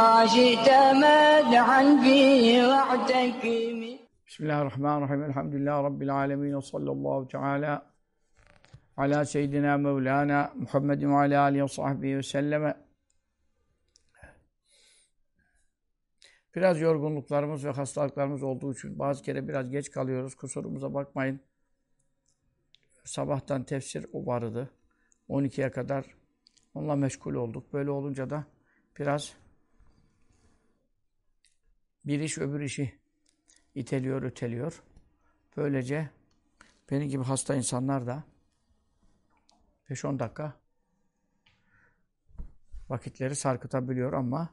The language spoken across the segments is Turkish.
بما شئت مدحا فيه واعتكم بسم الله الرحمن الرحيم الحمد لله رب العالمين وصلى الله تعالى على سيدنا مولانا محمد وعلى آله وصحبه وسلم Biraz yorgunluklarımız ve hastalıklarımız olduğu için bazı kere biraz geç kalıyoruz. Kusurumuza bakmayın. Sabahtan tefsir o vardı. 12'ye kadar onunla meşgul olduk. Böyle olunca da biraz bir iş öbür işi iteliyor, öteliyor. Böylece benim gibi hasta insanlar da 5-10 dakika vakitleri sarkıtabiliyor ama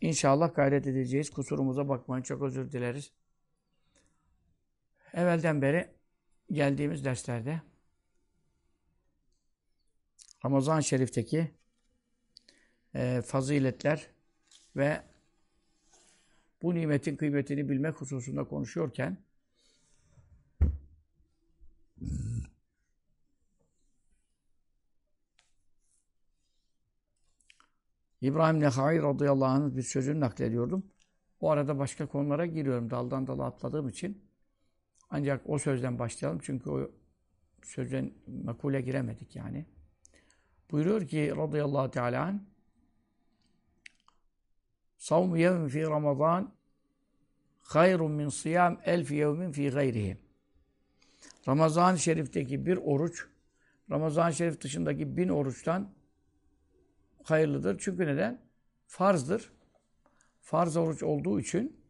inşallah gayret edeceğiz. Kusurumuza bakmayın. Çok özür dileriz. Evvelden beri geldiğimiz derslerde Ramazan-ı Şerif'teki e, faziletler ve bu nimetin kıymetini bilmek hususunda konuşuyorken İbrahim Nehai radıyallahu anh bir sözünü naklediyordum. O arada başka konulara giriyorum daldan dala atladığım için. Ancak o sözden başlayalım çünkü o sözden makule giremedik yani. Buyuruyor ki radıyallahu teala anh Savm yevmin fi Ramazan hayrun min siyam elfi yevmin fi gayrihi. Ramazan-ı Şerif'teki bir oruç, Ramazan-ı Şerif dışındaki bin oruçtan hayırlıdır. Çünkü neden? Farzdır. Farz oruç olduğu için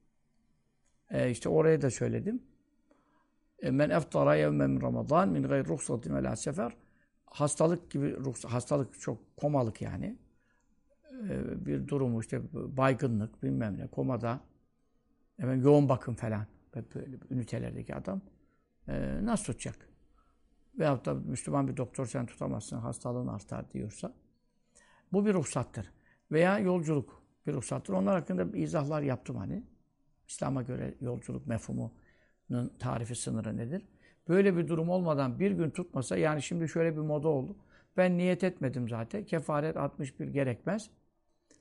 e, işte oraya da söyledim. E, men eftara yevmen min Ramazan min gayr ruhsatin ve la sefer. Hastalık gibi ruhsat, hastalık çok komalık yani. E, bir durumu işte baygınlık bilmem ne komada hemen yoğun bakım falan böyle ünitelerdeki adam e, nasıl tutacak? Veyahut da Müslüman bir doktor sen tutamazsın hastalığın artar diyorsa bu bir ruhsattır. Veya yolculuk bir ruhsattır. Onlar hakkında izahlar yaptım hani. İslam'a göre yolculuk mefhumunun tarifi sınırı nedir? Böyle bir durum olmadan bir gün tutmasa yani şimdi şöyle bir moda oldu. Ben niyet etmedim zaten. Kefaret 61 gerekmez.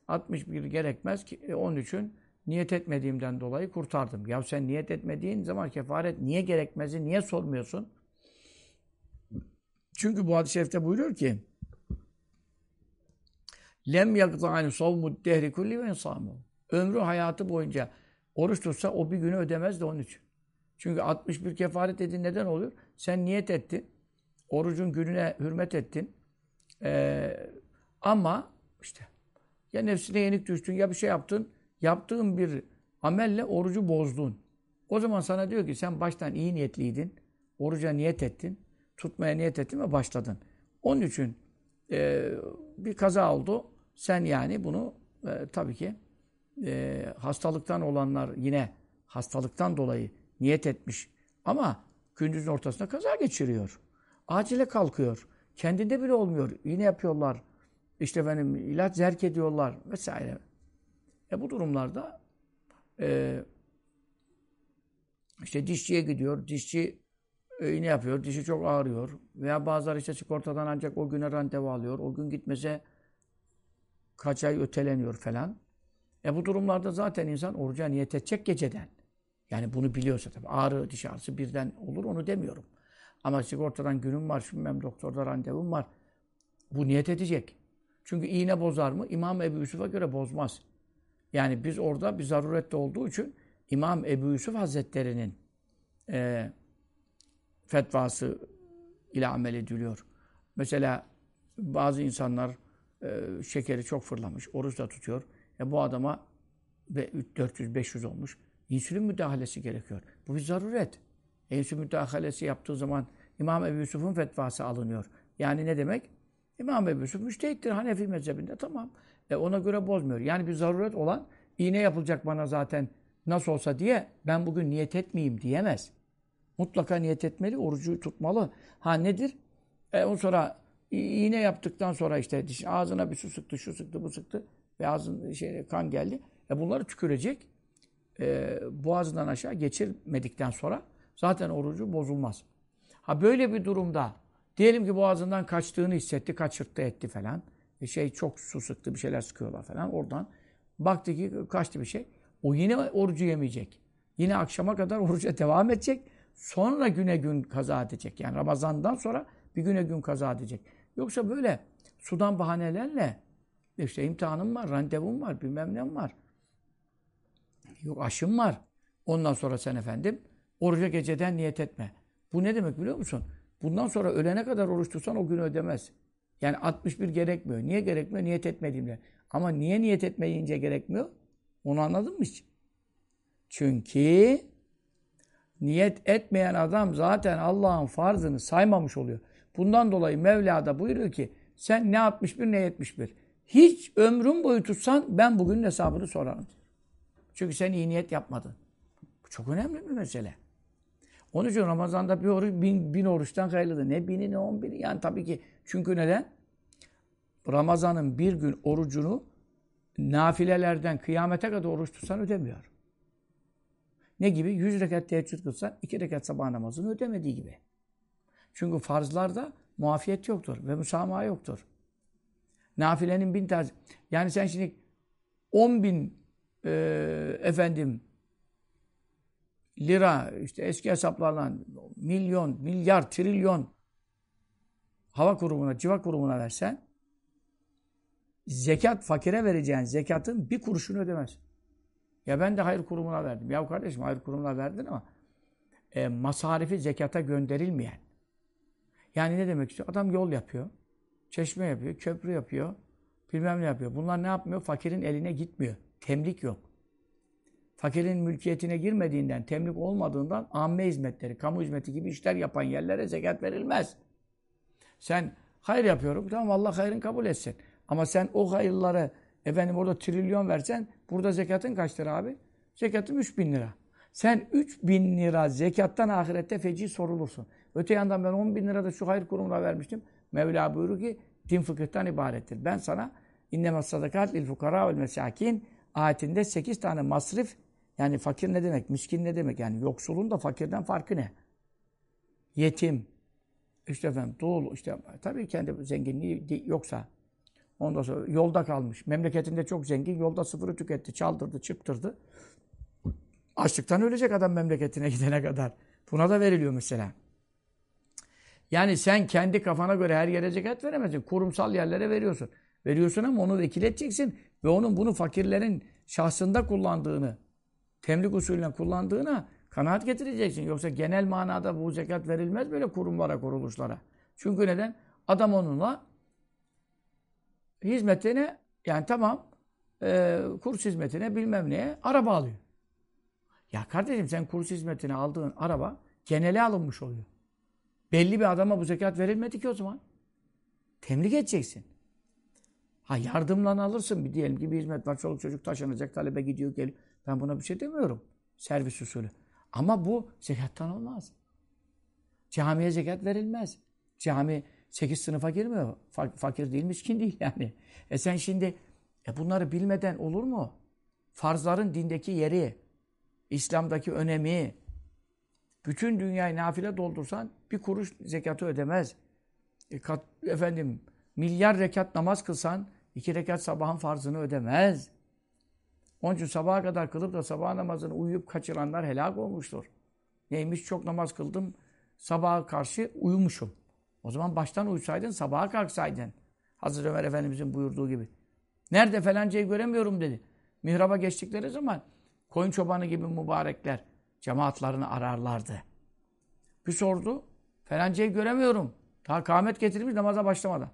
61 gerekmez ki e, onun için niyet etmediğimden dolayı kurtardım. Ya sen niyet etmediğin zaman kefaret niye gerekmezi niye sormuyorsun? Çünkü bu hadis-i şerifte buyuruyor ki Lem yakza'ani savmud dehri kulli ve. Ömrü hayatı boyunca oruç tutsa o bir günü ödemez de onun için. Çünkü 61 kefaret dediğin neden oluyor? Sen niyet ettin. Orucun gününe hürmet ettin. Ee, ama işte ya nefsine yenik düştün ya bir şey yaptın. Yaptığın bir amelle orucu bozdun. O zaman sana diyor ki sen baştan iyi niyetliydin. Oruca niyet ettin. Tutmaya niyet ettin ve başladın. Onun için e, bir kaza oldu. Sen yani bunu e, tabii ki e, hastalıktan olanlar yine hastalıktan dolayı niyet etmiş. Ama gündüzün ortasında kaza geçiriyor. Acile kalkıyor. Kendinde bile olmuyor. Yine yapıyorlar. İşte efendim ilaç zerk ediyorlar vesaire. E bu durumlarda e, işte dişçiye gidiyor. Dişçi e, iğne yapıyor. Dişi çok ağrıyor. Veya bazıları işte sigortadan ancak o güne randevu alıyor. O gün gitmese kaç ay öteleniyor falan. E bu durumlarda zaten insan oruca niyet edecek geceden. Yani bunu biliyorsa tabii. Ağrı, diş ağrısı birden olur onu demiyorum. Ama sigortadan günüm var, şimdi doktorda randevum var. Bu niyet edecek. Çünkü iğne bozar mı? İmam Ebu Yusuf'a göre bozmaz. Yani biz orada bir zarurette olduğu için İmam Ebu Yusuf Hazretleri'nin e, fetvası ile amel ediliyor. Mesela bazı insanlar e, şekeri çok fırlamış, oruç da tutuyor. E bu adama 400-500 olmuş. İnsülin müdahalesi gerekiyor. Bu bir zaruret. E, insülin müdahalesi yaptığı zaman İmam Ebu Yusuf'un fetvası alınıyor. Yani ne demek? İmam Ebu Yusuf müştehittir Hanefi mezhebinde tamam. E ona göre bozmuyor. Yani bir zaruret olan iğne yapılacak bana zaten nasıl olsa diye ben bugün niyet etmeyeyim diyemez. Mutlaka niyet etmeli, orucu tutmalı. Ha nedir? E ondan sonra iğne yaptıktan sonra işte diş, ağzına bir su sıktı, şu sıktı, bu sıktı ve ağzın şey, kan geldi. E bunları tükürecek. E, boğazından aşağı geçirmedikten sonra zaten orucu bozulmaz. Ha böyle bir durumda diyelim ki boğazından kaçtığını hissetti, kaçırttı etti falan. E şey çok su sıktı, bir şeyler sıkıyorlar falan. Oradan baktı ki kaçtı bir şey. O yine orucu yemeyecek. Yine akşama kadar oruca devam edecek. Sonra güne gün kaza edecek. Yani Ramazan'dan sonra bir güne gün kaza edecek. Yoksa böyle sudan bahanelerle işte imtihanım var, randevum var, bilmem ne var. Yok aşım var. Ondan sonra sen efendim oruca geceden niyet etme. Bu ne demek biliyor musun? Bundan sonra ölene kadar oruç tutsan o günü ödemez. Yani 61 gerekmiyor. Niye gerekmiyor? Niyet etmediğimde. Ama niye niyet etmeyince gerekmiyor? Onu anladın mı hiç? Çünkü niyet etmeyen adam zaten Allah'ın farzını saymamış oluyor. Bundan dolayı Mevla da buyuruyor ki sen ne 61 ne 71. Hiç ömrün boyu tutsan ben bugün hesabını sorarım. Çünkü sen iyi niyet yapmadın. Bu çok önemli bir mesele. Onun için Ramazan'da bir oruç bin, bin oruçtan hayırlıdır. Ne bini ne on bini. Yani tabii ki çünkü neden? Ramazan'ın bir gün orucunu nafilelerden kıyamete kadar oruç tutsan ödemiyor. Ne gibi? Yüz rekat teheccüd kılsan iki rekat sabah namazını ödemediği gibi. Çünkü farzlarda muafiyet yoktur ve müsamaha yoktur. Nafilenin bin tane. Yani sen şimdi on bin e, efendim lira işte eski hesaplarla milyon, milyar, trilyon hava kurumuna, civa kurumuna versen zekat fakire vereceğin zekatın bir kuruşunu ödemez. Ya ben de hayır kurumuna verdim. Ya kardeşim hayır kurumuna verdin ama e, masarifi zekata gönderilmeyen. Yani ne demek istiyor? Adam yol yapıyor. Çeşme yapıyor, köprü yapıyor. Bilmem ne yapıyor. Bunlar ne yapmıyor? Fakirin eline gitmiyor. Temlik yok. Fakirin mülkiyetine girmediğinden, temlik olmadığından amme hizmetleri, kamu hizmeti gibi işler yapan yerlere zekat verilmez. Sen hayır yapıyorum. Tamam Allah hayrın kabul etsin. Ama sen o hayırları efendim orada trilyon versen burada zekatın kaç lira abi? Zekatın 3 bin lira. Sen 3 bin lira zekattan ahirette feci sorulursun. Öte yandan ben 10 bin lira da şu hayır kurumuna vermiştim. Mevla buyuruyor ki din fıkıhtan ibarettir. Ben sana innema sadakat lil fukara mesakin ayetinde 8 tane masrif yani fakir ne demek? Miskin ne demek? Yani yoksulun da fakirden farkı ne? Yetim, işte efendim dul, işte tabii kendi zenginliği yoksa ondan sonra yolda kalmış. Memleketinde çok zengin, yolda sıfırı tüketti, çaldırdı, çırptırdı. Açlıktan ölecek adam memleketine gidene kadar. Buna da veriliyor mesela. Yani sen kendi kafana göre her yere zekat veremezsin. Kurumsal yerlere veriyorsun. Veriyorsun ama onu vekil edeceksin. Ve onun bunu fakirlerin şahsında kullandığını, temlik usulüne kullandığına kanaat getireceksin. Yoksa genel manada bu zekat verilmez böyle kurumlara, kuruluşlara. Çünkü neden? Adam onunla hizmetine, yani tamam, e, kurs hizmetine bilmem neye araba alıyor. Ya kardeşim sen kurs hizmetine aldığın araba genele alınmış oluyor. Belli bir adama bu zekat verilmedi ki o zaman. Temlik edeceksin. Ha yardımla alırsın. Bir diyelim ki bir hizmet var. Çoluk çocuk taşınacak. Talebe gidiyor geliyor. Ben buna bir şey demiyorum. Servis usulü. Ama bu zekattan olmaz. Camiye zekat verilmez. Cami sekiz sınıfa girmiyor. Fakir değil, miskin değil yani. E sen şimdi e bunları bilmeden olur mu? Farzların dindeki yeri, İslam'daki önemi, bütün dünyayı nafile doldursan bir kuruş zekatı ödemez. E, kat, efendim milyar rekat namaz kılsan iki rekat sabahın farzını ödemez. Onun için sabaha kadar kılıp da sabah namazını uyuyup kaçıranlar helak olmuştur. Neymiş çok namaz kıldım, sabaha karşı uyumuşum. O zaman baştan uysaydın, sabaha kalksaydın. Hazreti Ömer Efendimizin buyurduğu gibi. Nerede felancayı göremiyorum dedi. Mihraba geçtikleri zaman koyun çobanı gibi mübarekler cemaatlarını ararlardı. Bir sordu. Felancayı göremiyorum. Daha kâhmet getirmiş namaza başlamadan.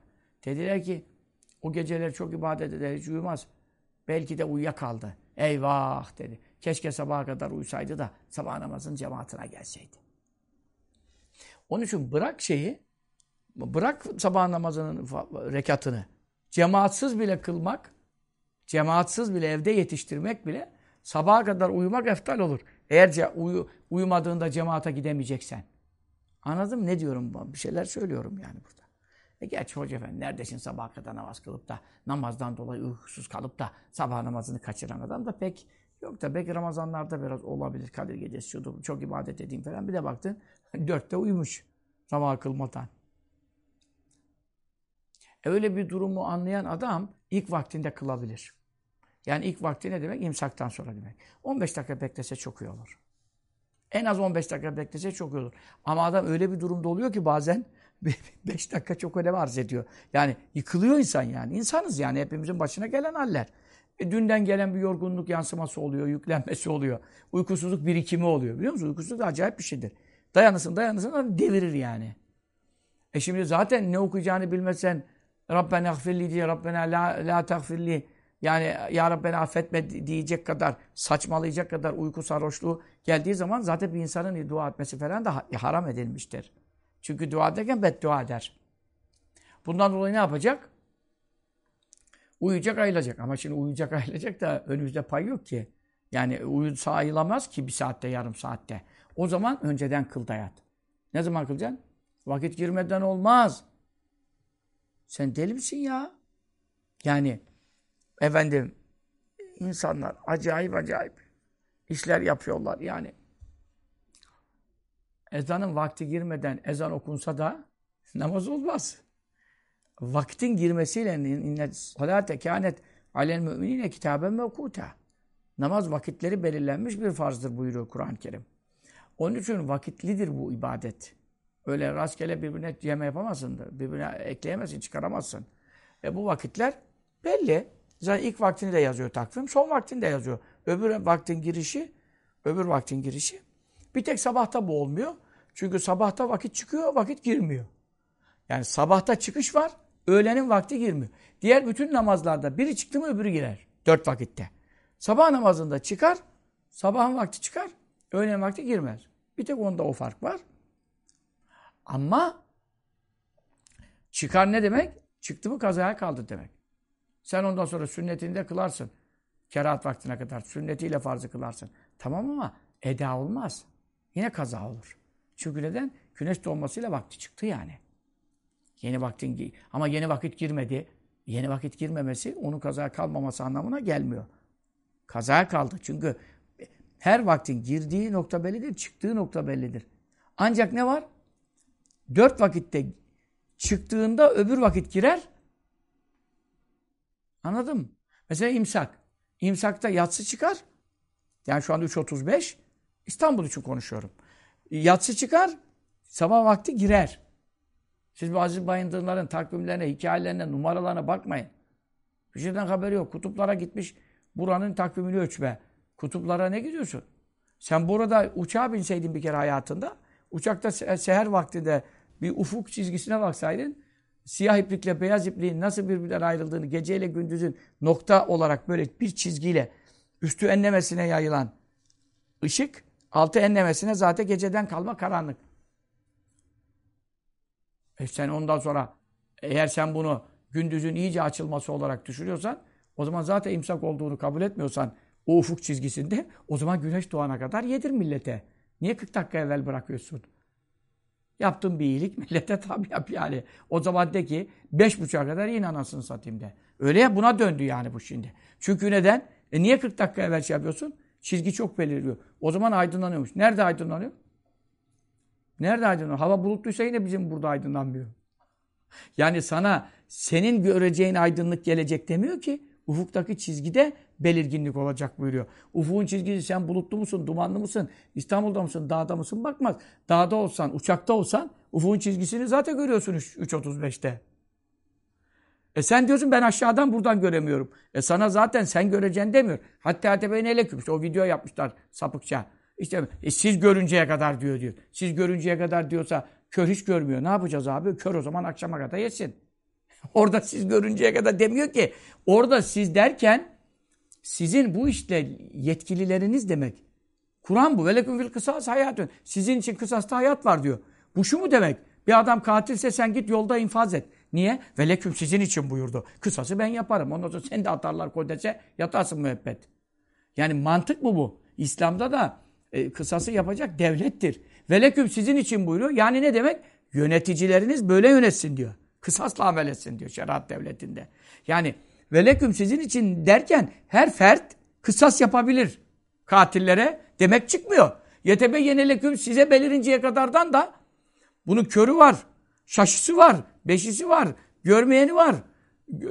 Dediler ki o geceleri çok ibadet eder, hiç uyumaz. Belki de uyuyakaldı. Eyvah dedi. Keşke sabaha kadar uyusaydı da sabah namazın cemaatine gelseydi. Onun için bırak şeyi, bırak sabah namazının rekatını. Cemaatsız bile kılmak, cemaatsız bile evde yetiştirmek bile sabaha kadar uyumak eftal olur. Eğer uyu, uyumadığında cemaate gidemeyeceksen. Anladın mı? Ne diyorum? Bir şeyler söylüyorum yani burada. E gerçi hoca efendi neredesin sabaha kadar namaz kılıp da namazdan dolayı uykusuz kalıp da sabah namazını kaçıran adam da pek yok da belki Ramazanlarda biraz olabilir. Kadir gecesi şudur, çok ibadet edeyim falan. Bir de baktın dörtte uyumuş sabah kılmadan. E öyle bir durumu anlayan adam ilk vaktinde kılabilir. Yani ilk vakti ne demek? İmsaktan sonra demek. 15 dakika beklese çok iyi olur. En az 15 dakika beklese çok iyi olur. Ama adam öyle bir durumda oluyor ki bazen 5 dakika çok önem arz ediyor. Yani yıkılıyor insan yani. İnsanız yani hepimizin başına gelen haller. E, dünden gelen bir yorgunluk yansıması oluyor, yüklenmesi oluyor. Uykusuzluk birikimi oluyor. Biliyor musun? Uykusuzluk da acayip bir şeydir. Dayanırsın, dayanırsın adam devirir yani. E şimdi zaten ne okuyacağını bilmesen Rabbena gfirli diye Rabbena la, la tagfirli yani ya Rabbena affetme diyecek kadar saçmalayacak kadar uyku sarhoşluğu geldiği zaman zaten bir insanın dua etmesi falan da haram edilmiştir. Çünkü dua ederken beddua eder. Bundan dolayı ne yapacak? Uyuyacak ayılacak. Ama şimdi uyuyacak ayılacak da önümüzde pay yok ki. Yani uyusa ayılamaz ki bir saatte yarım saatte. O zaman önceden kıl dayat. Ne zaman kılacaksın? Vakit girmeden olmaz. Sen deli misin ya? Yani efendim insanlar acayip acayip işler yapıyorlar yani. Ezanın vakti girmeden ezan okunsa da namaz olmaz. Vaktin girmesiyle inne salate kânet alel müminine kitaben mevkuta. Namaz vakitleri belirlenmiş bir farzdır buyuruyor Kur'an-ı Kerim. Onun için vakitlidir bu ibadet. Öyle rastgele birbirine yeme yapamazsın. Birbirine ekleyemezsin, çıkaramazsın. E bu vakitler belli. Zaten ilk vaktini de yazıyor takvim, son vaktini de yazıyor. Öbür vaktin girişi, öbür vaktin girişi. Bir tek sabahta bu olmuyor. Çünkü sabahta vakit çıkıyor, vakit girmiyor. Yani sabahta çıkış var, öğlenin vakti girmiyor. Diğer bütün namazlarda biri çıktı mı öbürü girer. Dört vakitte. Sabah namazında çıkar, sabahın vakti çıkar, öğlen vakti girmez. Bir tek onda o fark var. Ama çıkar ne demek? Çıktı mı kazaya kaldı demek. Sen ondan sonra sünnetini de kılarsın. Kerahat vaktine kadar sünnetiyle farzı kılarsın. Tamam ama eda olmaz. Yine kaza olur. Çünkü neden? Güneş doğmasıyla vakti çıktı yani. Yeni vaktin ama yeni vakit girmedi. Yeni vakit girmemesi onun kazaya kalmaması anlamına gelmiyor. Kazaya kaldı. Çünkü her vaktin girdiği nokta bellidir, çıktığı nokta bellidir. Ancak ne var? Dört vakitte çıktığında öbür vakit girer. Anladın mı? Mesela imsak. İmsakta yatsı çıkar. Yani şu anda 3.35. İstanbul için konuşuyorum. Yatsı çıkar. Sabah vakti girer. Siz bu Aziz Bayındırların takvimlerine, hikayelerine, numaralarına bakmayın. Bir şeyden haberi yok. Kutuplara gitmiş buranın takvimini ölçme. Kutuplara ne gidiyorsun? Sen burada uçağa binseydin bir kere hayatında, uçakta seher vaktinde bir ufuk çizgisine baksaydın, siyah iplikle beyaz ipliğin nasıl birbirinden ayrıldığını, geceyle gündüzün nokta olarak böyle bir çizgiyle üstü enlemesine yayılan ışık, altı enlemesine zaten geceden kalma karanlık. E sen ondan sonra eğer sen bunu gündüzün iyice açılması olarak düşünüyorsan o zaman zaten imsak olduğunu kabul etmiyorsan o ufuk çizgisinde o zaman güneş doğana kadar yedir millete. Niye 40 dakika evvel bırakıyorsun? Yaptığın bir iyilik millete tabi yap yani. O zaman de ki beş buçuğa kadar yine anasını satayım de. Öyle ya buna döndü yani bu şimdi. Çünkü neden? E niye 40 dakika evvel şey yapıyorsun? Çizgi çok belirliyor. O zaman aydınlanıyormuş. Nerede aydınlanıyor? Nerede aydınlanıyor? Hava bulutluysa yine bizim burada aydınlanmıyor. Yani sana senin göreceğin aydınlık gelecek demiyor ki. Ufuktaki çizgide belirginlik olacak buyuruyor. Ufuğun çizgisi sen bulutlu musun, dumanlı mısın, İstanbul'da mısın, dağda mısın bakmaz. Dağda olsan, uçakta olsan ufuğun çizgisini zaten görüyorsun 3.35'te. E sen diyorsun ben aşağıdan buradan göremiyorum. E sana zaten sen göreceksin demiyor. Hatta tebeyin eleküm. İşte o video yapmışlar sapıkça. İşte e siz görünceye kadar diyor diyor. Siz görünceye kadar diyorsa kör hiç görmüyor. Ne yapacağız abi? Kör o zaman akşama kadar yesin. Orada siz görünceye kadar demiyor ki. Orada siz derken sizin bu işte yetkilileriniz demek. Kur'an bu. Veleküm fil kısas hayatın. Sizin için kısasta hayat var diyor. Bu şu mu demek? Bir adam katilse sen git yolda infaz et. Niye? Veleküm sizin için buyurdu. Kısası ben yaparım. Ondan sonra sen de atarlar kodese yatarsın müebbet. Yani mantık mı bu? İslam'da da e, kısası yapacak devlettir. Veleküm sizin için buyuruyor. Yani ne demek? Yöneticileriniz böyle yönetsin diyor. Kısasla amel etsin diyor şeriat devletinde. Yani veleküm sizin için derken her fert kısas yapabilir katillere demek çıkmıyor. Yetebe yenileküm size belirinceye kadardan da bunun körü var, şaşısı var, beşisi var, görmeyeni var,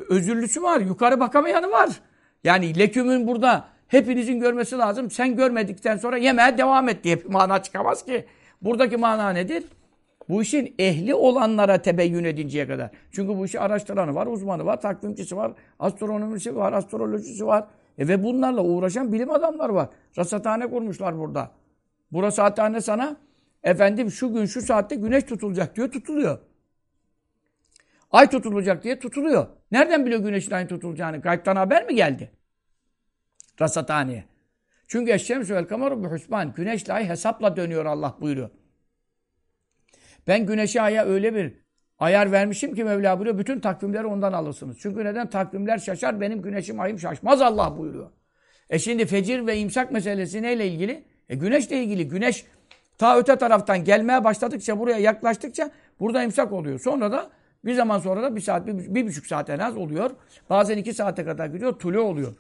özürlüsü var, yukarı bakamayanı var. Yani lekümün burada hepinizin görmesi lazım. Sen görmedikten sonra yemeye devam et diye bir mana çıkamaz ki. Buradaki mana nedir? Bu işin ehli olanlara tebeyyün edinceye kadar. Çünkü bu işi araştıranı var, uzmanı var, takvimcisi var, astronomisi var, astrolojisi var. E ve bunlarla uğraşan bilim adamlar var. Rasathane kurmuşlar burada. Bu rasathane sana efendim şu gün şu saatte güneş tutulacak diyor, tutuluyor. Ay tutulacak diye tutuluyor. Nereden biliyor güneşin ayın tutulacağını? Gaybtan haber mi geldi? Rasathaneye. Çünkü eşşemsü vel kameru bi husban. Güneşle ay hesapla dönüyor Allah buyuruyor. Ben güneşe aya öyle bir ayar vermişim ki Mevla buyuruyor. Bütün takvimleri ondan alırsınız. Çünkü neden? Takvimler şaşar. Benim güneşim ayım şaşmaz Allah buyuruyor. E şimdi fecir ve imsak meselesi neyle ilgili? E güneşle ilgili. Güneş ta öte taraftan gelmeye başladıkça buraya yaklaştıkça burada imsak oluyor. Sonra da bir zaman sonra da bir saat, bir, bir buçuk saat en az oluyor. Bazen iki saate kadar gidiyor. Tulu oluyor.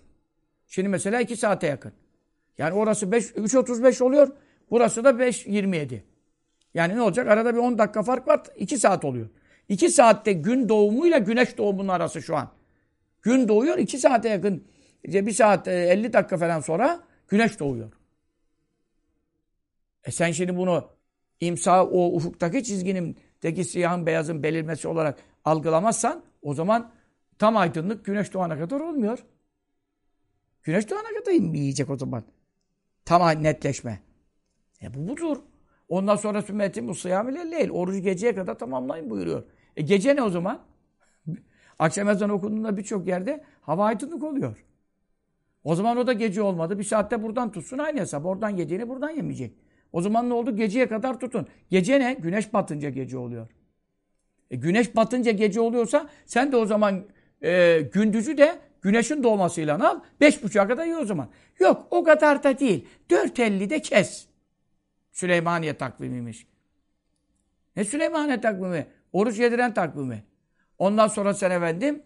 Şimdi mesela iki saate yakın. Yani orası 3.35 oluyor. Burası da 5.27. Yani ne olacak? Arada bir 10 dakika fark var. 2 saat oluyor. 2 saatte gün doğumuyla güneş doğumunun arası şu an. Gün doğuyor 2 saate yakın. İşte 1 saat 50 e, dakika falan sonra güneş doğuyor. E sen şimdi bunu imsa o ufuktaki çizginimdeki siyahın beyazın belirmesi olarak algılamazsan o zaman tam aydınlık güneş doğana kadar olmuyor. Güneş doğana kadar yiyecek o zaman. Tam netleşme. E bu budur. Ondan sonra sümmetin bu sıyam ile Orucu geceye kadar tamamlayın buyuruyor. E gece ne o zaman? Akşam ezanı okunduğunda birçok yerde hava aydınlık oluyor. O zaman o da gece olmadı. Bir saatte buradan tutsun aynı hesap. Oradan yediğini buradan yemeyecek. O zaman ne oldu? Geceye kadar tutun. Gece ne? Güneş batınca gece oluyor. E güneş batınca gece oluyorsa sen de o zaman e, gündüzü de güneşin doğmasıyla al. Beş buçuğa kadar iyi o zaman. Yok o kadar da değil. Dört elli de kes. Süleymaniye takvimiymiş. Ne Süleymaniye takvimi? Oruç yediren takvimi. Ondan sonra sen efendim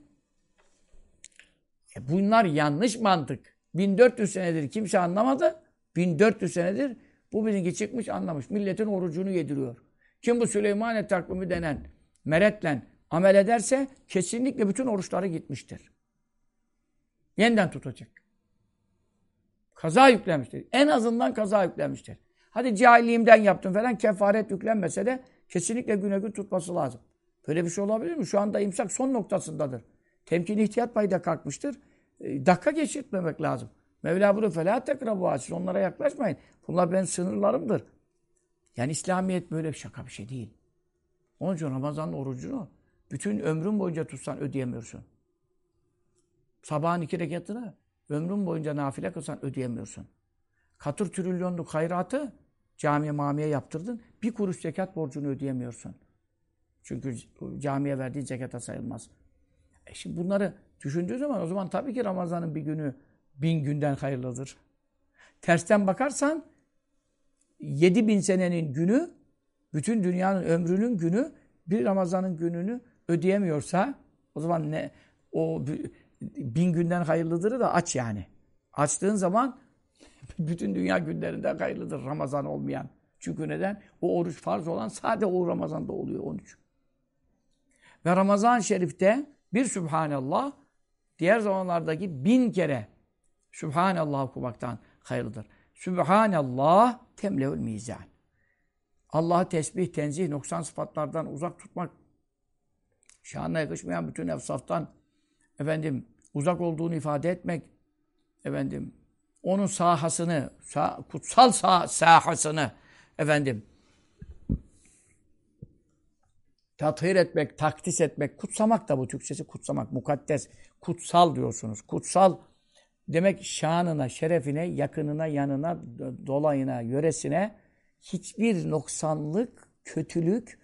e bunlar yanlış mantık. 1400 senedir kimse anlamadı. 1400 senedir bu bilgi çıkmış anlamış. Milletin orucunu yediriyor. Kim bu Süleymaniye takvimi denen meretle amel ederse kesinlikle bütün oruçları gitmiştir. Yeniden tutacak. Kaza yüklenmiştir. En azından kaza yüklenmiştir. Hadi cahilliğimden yaptım falan kefaret yüklenmese de kesinlikle güne gün tutması lazım. Böyle bir şey olabilir mi? Şu anda imsak son noktasındadır. Temkin ihtiyat payı da kalkmıştır. E, dakika geçirtmemek lazım. Mevla bunu felâ tekrabu açın. Onlara yaklaşmayın. Bunlar benim sınırlarımdır. Yani İslamiyet böyle şaka bir şey değil. Onun için Ramazan'ın orucunu bütün ömrün boyunca tutsan ödeyemiyorsun. Sabahın iki rekatını ömrün boyunca nafile kılsan ödeyemiyorsun. Katır trilyonluk hayratı camiye mamiye yaptırdın. Bir kuruş zekat borcunu ödeyemiyorsun. Çünkü camiye verdiğin zekata sayılmaz. E şimdi bunları düşündüğü zaman o zaman tabii ki Ramazan'ın bir günü bin günden hayırlıdır. Tersten bakarsan yedi bin senenin günü bütün dünyanın ömrünün günü bir Ramazan'ın gününü ödeyemiyorsa o zaman ne o bin günden hayırlıdır da aç yani. Açtığın zaman bütün dünya günlerinden hayırlıdır Ramazan olmayan. Çünkü neden? O oruç farz olan sadece o Ramazan'da oluyor 13. Ve Ramazan-ı Şerif'te bir Sübhanallah diğer zamanlardaki bin kere Sübhanallah okumaktan hayırlıdır. Sübhanallah temleül mizan. Allah'ı tesbih, tenzih, noksan sıfatlardan uzak tutmak, şanına yakışmayan bütün efsaftan efendim uzak olduğunu ifade etmek, efendim onun sahasını, sah kutsal sah sahasını efendim tathir etmek, takdis etmek, kutsamak da bu Türkçesi kutsamak, mukaddes, kutsal diyorsunuz. Kutsal demek şanına, şerefine, yakınına, yanına, dolayına, yöresine hiçbir noksanlık, kötülük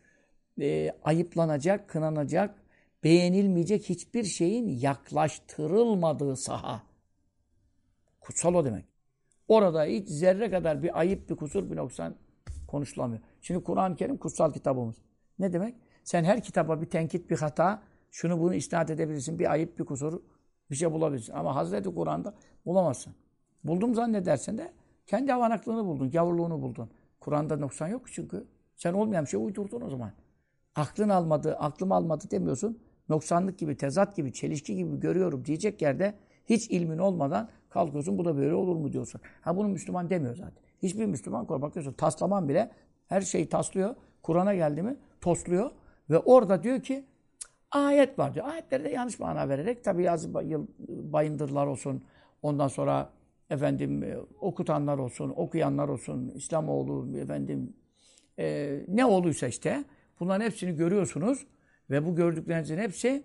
e, ayıplanacak, kınanacak, beğenilmeyecek hiçbir şeyin yaklaştırılmadığı saha. Kutsal o demek. Orada hiç zerre kadar bir ayıp, bir kusur, bir noksan konuşulamıyor. Şimdi Kur'an-ı Kerim kutsal kitabımız. Ne demek? Sen her kitaba bir tenkit, bir hata, şunu bunu isnat edebilirsin. Bir ayıp, bir kusur, bir şey bulabilirsin. Ama Hazreti Kur'an'da bulamazsın. Buldum zannedersen de kendi avanaklığını buldun, gavurluğunu buldun. Kur'an'da noksan yok çünkü. Sen olmayan bir şey uydurdun o zaman. Aklın almadı, aklım almadı demiyorsun. Noksanlık gibi, tezat gibi, çelişki gibi görüyorum diyecek yerde hiç ilmin olmadan kalkıyorsun bu da böyle olur mu diyorsun. Ha bunu Müslüman demiyor zaten. Hiçbir Müslüman Kur'an bakıyorsun taslaman bile her şeyi taslıyor. Kur'an'a geldi mi tosluyor ve orada diyor ki ayet var diyor. Ayetlere de yanlış mana vererek tabii yazı bayındırlar olsun. Ondan sonra efendim e, okutanlar olsun, okuyanlar olsun, İslamoğlu efendim e, ne oluysa işte bunların hepsini görüyorsunuz ve bu gördüklerinizin hepsi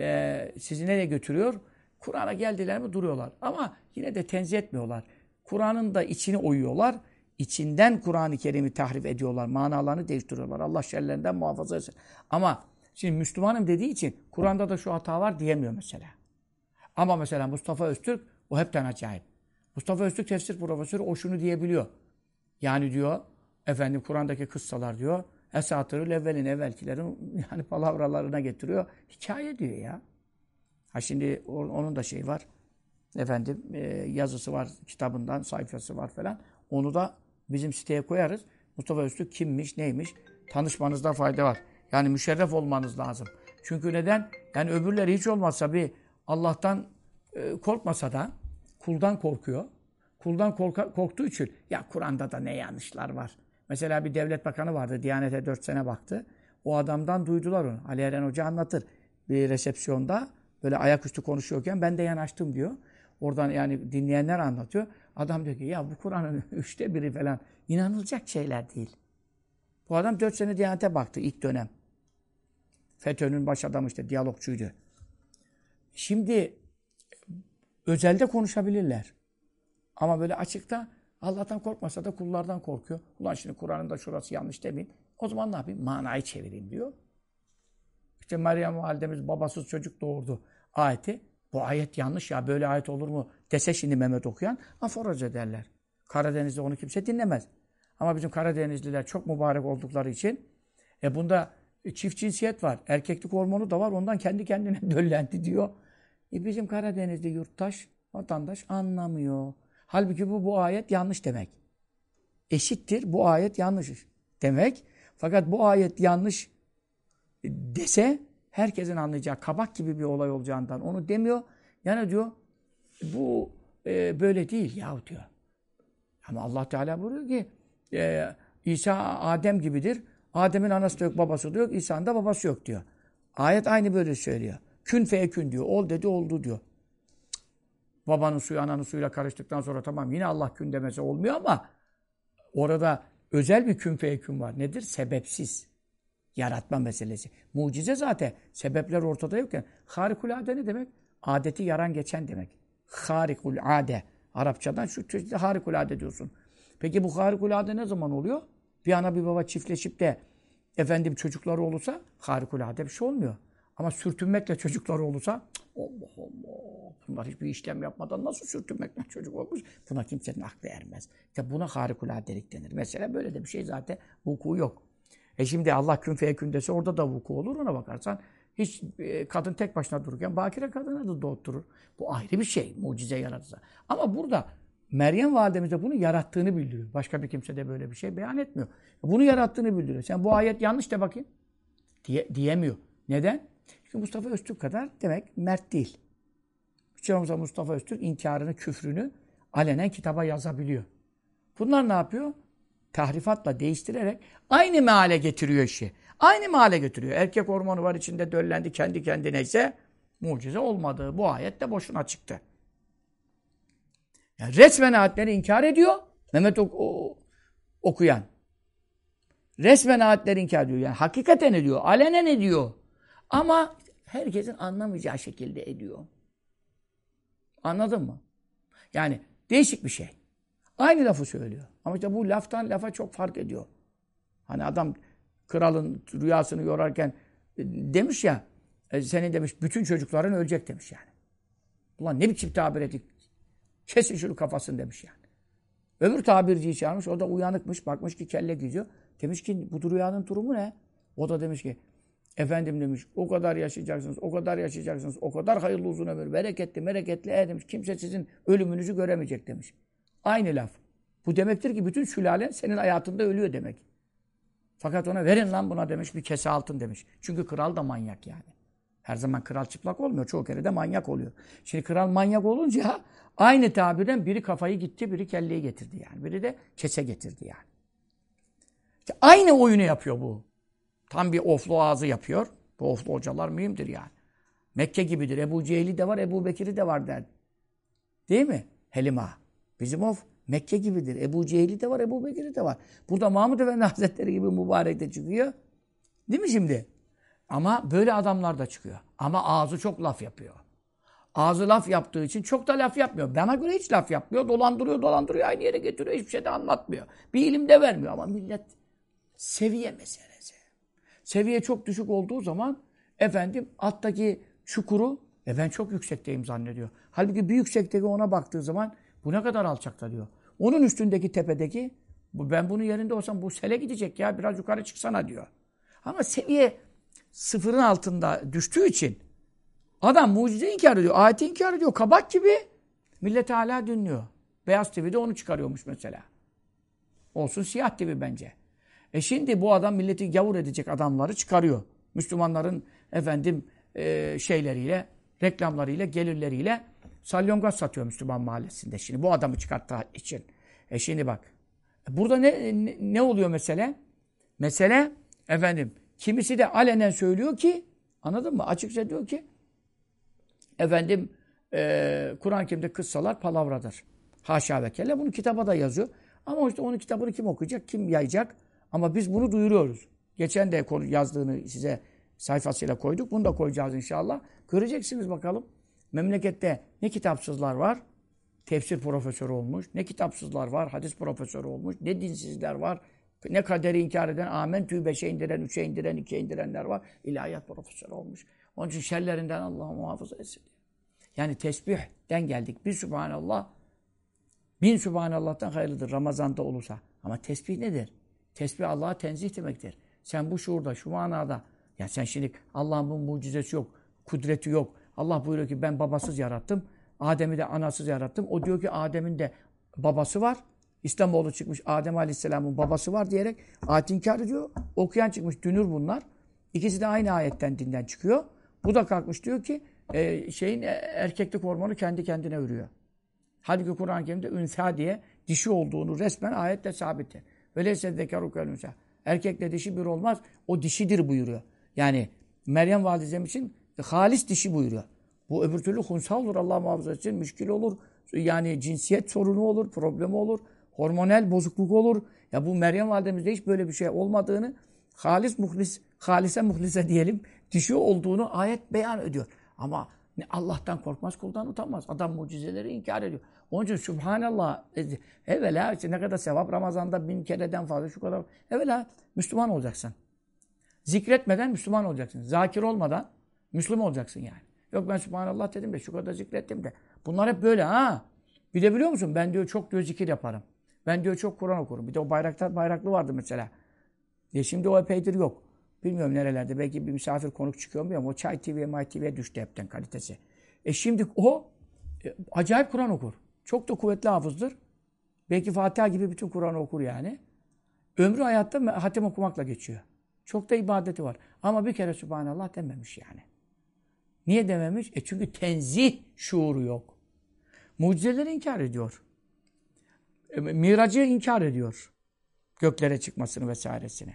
e, sizi nereye götürüyor? Kur'an'a geldiler mi duruyorlar. Ama yine de tenzih etmiyorlar. Kur'an'ın da içini oyuyorlar. İçinden Kur'an-ı Kerim'i tahrif ediyorlar. Manalarını değiştiriyorlar. Allah şerlerinden muhafaza etsin. Ama şimdi Müslümanım dediği için Kur'an'da da şu hata var diyemiyor mesela. Ama mesela Mustafa Öztürk o hepten acayip. Mustafa Öztürk tefsir profesörü o şunu diyebiliyor. Yani diyor efendim Kur'an'daki kıssalar diyor esatırı evvelin evvelkilerin yani palavralarına getiriyor. Hikaye diyor ya. Ha şimdi onun da şey var. Efendim e, yazısı var kitabından, sayfası var falan. Onu da bizim siteye koyarız. Mustafa Öztürk kimmiş, neymiş? Tanışmanızda fayda var. Yani müşerref olmanız lazım. Çünkü neden? Yani öbürleri hiç olmazsa bir Allah'tan e, korkmasa da kuldan korkuyor. Kuldan korka, korktuğu için ya Kur'an'da da ne yanlışlar var. Mesela bir devlet bakanı vardı. Diyanet'e dört sene baktı. O adamdan duydular onu. Ali Eren Hoca anlatır. Bir resepsiyonda böyle ayaküstü konuşuyorken ben de yanaştım diyor. Oradan yani dinleyenler anlatıyor. Adam diyor ki ya bu Kur'an'ın üçte biri falan inanılacak şeyler değil. Bu adam dört sene Diyanet'e baktı ilk dönem. FETÖ'nün baş adamı işte diyalogçuydu. Şimdi özelde konuşabilirler. Ama böyle açıkta Allah'tan korkmasa da kullardan korkuyor. Ulan şimdi Kur'an'ın da şurası yanlış demeyin. O zaman ne yapayım? Manayı çevireyim diyor. İşte Meryem validemiz babasız çocuk doğurdu ayeti. Bu ayet yanlış ya böyle ayet olur mu dese şimdi Mehmet okuyan aforoz ederler. Karadeniz'de onu kimse dinlemez. Ama bizim Karadenizliler çok mübarek oldukları için e bunda çift cinsiyet var. Erkeklik hormonu da var. Ondan kendi kendine döllendi diyor. E bizim Karadenizli yurttaş, vatandaş anlamıyor. Halbuki bu, bu ayet yanlış demek. Eşittir bu ayet yanlış demek. Fakat bu ayet yanlış dese herkesin anlayacağı kabak gibi bir olay olacağından onu demiyor. Yani diyor bu e, böyle değil ya diyor. Ama Allah Teala buyuruyor ki e, İsa Adem gibidir. Adem'in anası da yok, babası da yok. İsa'nın da babası yok diyor. Ayet aynı böyle söylüyor. Kün feyekün diyor. Ol dedi oldu diyor. Babanın suyu ananın suyuyla karıştıktan sonra tamam yine Allah kün demese olmuyor ama orada özel bir kün feyekün var. Nedir? Sebepsiz. Yaratma meselesi. Mucize zaten. Sebepler ortada yokken. Harikulade ne demek? Adeti yaran geçen demek. Harikulade. Arapçadan şu çeşitli harikulade diyorsun. Peki bu harikulade ne zaman oluyor? Bir ana bir baba çiftleşip de efendim çocukları olursa harikulade bir şey olmuyor. Ama sürtünmekle çocukları olursa Allah Allah bunlar hiçbir işlem yapmadan nasıl sürtünmekle çocuk olmuş? Buna kimsenin aklı ermez. İşte buna harikuladelik denir. Mesela böyle de bir şey zaten vuku yok. E şimdi Allah kün feyekün dese orada da vuku olur ona bakarsan. Hiç e, kadın tek başına dururken bakire kadını da doğutturur. Bu ayrı bir şey mucize yaratırsa. Ama burada Meryem validemiz de bunu yarattığını bildiriyor. Başka bir kimse de böyle bir şey beyan etmiyor. Bunu yarattığını bildiriyor. Sen bu ayet yanlış de bakayım. Diye, diyemiyor. Neden? Çünkü Mustafa Öztürk kadar demek mert değil. Hüseyin'imize Mustafa Öztürk inkarını, küfrünü alenen kitaba yazabiliyor. Bunlar ne yapıyor? Tahrifatla değiştirerek aynı meale getiriyor işi. Aynı meale getiriyor. Erkek hormonu var içinde döllendi kendi kendine ise mucize olmadı. Bu ayet de boşuna çıktı. Yani resmen ayetleri inkar ediyor. Mehmet ok o, okuyan. Resmen ayetleri inkar ediyor. Yani hakikaten ediyor. Alenen ediyor. Ama herkesin anlamayacağı şekilde ediyor. Anladın mı? Yani değişik bir şey. Aynı lafı söylüyor. Ama işte bu laftan lafa çok fark ediyor. Hani adam kralın rüyasını yorarken e, demiş ya e, senin demiş bütün çocukların ölecek demiş yani. Ulan ne biçim tabir ettik. Kesin şunu kafasını demiş yani. Öbür tabirciyi çağırmış. O da uyanıkmış. Bakmış ki kelle gidiyor. Demiş ki bu rüyanın durumu ne? O da demiş ki efendim demiş o kadar yaşayacaksınız, o kadar yaşayacaksınız, o kadar hayırlı uzun ömür, bereketli, bereketli e demiş. Kimse sizin ölümünüzü göremeyecek demiş. Aynı laf. Bu demektir ki bütün sülale senin hayatında ölüyor demek. Fakat ona verin lan buna demiş bir kese altın demiş. Çünkü kral da manyak yani. Her zaman kral çıplak olmuyor. Çoğu kere de manyak oluyor. Şimdi kral manyak olunca aynı tabirden biri kafayı gitti, biri kelleyi getirdi yani. Biri de kese getirdi yani. İşte aynı oyunu yapıyor bu. Tam bir oflu ağzı yapıyor. Bu oflu hocalar mühimdir yani. Mekke gibidir. Ebu Cehil'i de var, Ebu Bekir'i de var der. Değil mi? Helima. Bizim of Mekke gibidir. Ebu Cehil'i de var, Ebu Bekir'i de var. Burada Mahmud Efendi Hazretleri gibi mübarek de çıkıyor. Değil mi şimdi? Ama böyle adamlar da çıkıyor. Ama ağzı çok laf yapıyor. Ağzı laf yaptığı için çok da laf yapmıyor. Bana göre hiç laf yapmıyor. Dolandırıyor, dolandırıyor, aynı yere getiriyor. Hiçbir şey de anlatmıyor. Bir ilim de vermiyor ama millet seviye meselesi. Seviye çok düşük olduğu zaman efendim alttaki çukuru e ben çok yüksekteyim zannediyor. Halbuki bir yüksekteki ona baktığı zaman bu ne kadar alçakta diyor. Onun üstündeki tepedeki ben bunun yerinde olsam bu sele gidecek ya biraz yukarı çıksana diyor. Ama seviye sıfırın altında düştüğü için adam mucize inkar ediyor. Ayeti inkar ediyor. Kabak gibi millet hala dinliyor. Beyaz TV'de onu çıkarıyormuş mesela. Olsun siyah TV bence. E şimdi bu adam milleti gavur edecek adamları çıkarıyor. Müslümanların efendim e, şeyleriyle, reklamlarıyla, gelirleriyle salyongaz satıyor Müslüman mahallesinde. Şimdi bu adamı çıkarttığı için. E şimdi bak. Burada ne, ne, ne oluyor mesele? Mesele efendim kimisi de alenen söylüyor ki anladın mı? Açıkça diyor ki efendim e, Kur'an-ı Kerim'de kıssalar palavradır. Haşa ve kelle. Bunu kitaba da yazıyor. Ama işte onun kitabını kim okuyacak, kim yayacak? Ama biz bunu duyuruyoruz. Geçen de yazdığını size sayfasıyla koyduk. Bunu da koyacağız inşallah. Göreceksiniz bakalım. Memlekette ne kitapsızlar var? Tefsir profesörü olmuş. Ne kitapsızlar var? Hadis profesörü olmuş. Ne dinsizler var? Ne kaderi inkar eden, amen tüy beşe indiren, üçe indiren, ikiye indirenler var. İlahiyat profesörü olmuş. Onun için şerlerinden Allah muhafaza etsin. Yani tesbihten geldik. Bir Subhanallah, bin Subhanallah'tan hayırlıdır Ramazan'da olursa. Ama tesbih nedir? Tesbih Allah'a tenzih demektir. Sen bu şuurda, şu manada, ya sen şimdi Allah'ın bu mucizesi yok, kudreti yok. Allah buyuruyor ki ben babasız yarattım. Adem'i de anasız yarattım. O diyor ki Adem'in de babası var. İslamoğlu çıkmış Adem Aleyhisselam'ın babası var diyerek ayet inkar ediyor. Okuyan çıkmış dünür bunlar. İkisi de aynı ayetten dinden çıkıyor. Bu da kalkmış diyor ki e, şeyin e, erkeklik hormonu kendi kendine ürüyor. Halbuki Kur'an-ı Kerim'de ünsa diye dişi olduğunu resmen ayetle sabittir. Öyleyse zekaru ünsa. Erkekle dişi bir olmaz. O dişidir buyuruyor. Yani Meryem validem için halis dişi buyuruyor. Bu öbür türlü hunsa olur Allah muhafaza etsin. Müşkil olur. Yani cinsiyet sorunu olur, problemi olur. Hormonal bozukluk olur. Ya bu Meryem validemizde hiç böyle bir şey olmadığını halis muhlis, halise muhlise diyelim dişi olduğunu ayet beyan ediyor. Ama Allah'tan korkmaz, kuldan utanmaz. Adam mucizeleri inkar ediyor. Onun için Subhanallah, evvela işte ne kadar sevap Ramazan'da bin kereden fazla şu kadar. Evvela Müslüman olacaksın. Zikretmeden Müslüman olacaksın. Zakir olmadan Müslüman olacaksın yani. Yok ben Subhanallah dedim de şu kadar zikrettim de. Bunlar hep böyle ha. Bir de biliyor musun ben diyor çok diyor zikir yaparım. Ben diyor çok Kur'an okurum. Bir de o bayraktar bayraklı vardı mesela. E şimdi o epeydir yok. Bilmiyorum nerelerde. Belki bir misafir konuk çıkıyor mu? O Çay TV'ye, May TV'ye düştü hepten kalitesi. E şimdi o e, acayip Kur'an okur. Çok da kuvvetli hafızdır. Belki Fatiha gibi bütün Kur'an'ı okur yani. Ömrü hayatta hatim okumakla geçiyor. Çok da ibadeti var. Ama bir kere Subhanallah dememiş yani. Niye dememiş? E çünkü tenzih şuuru yok. Mucizeleri inkar ediyor. E, miracı inkar ediyor. Göklere çıkmasını vesairesini.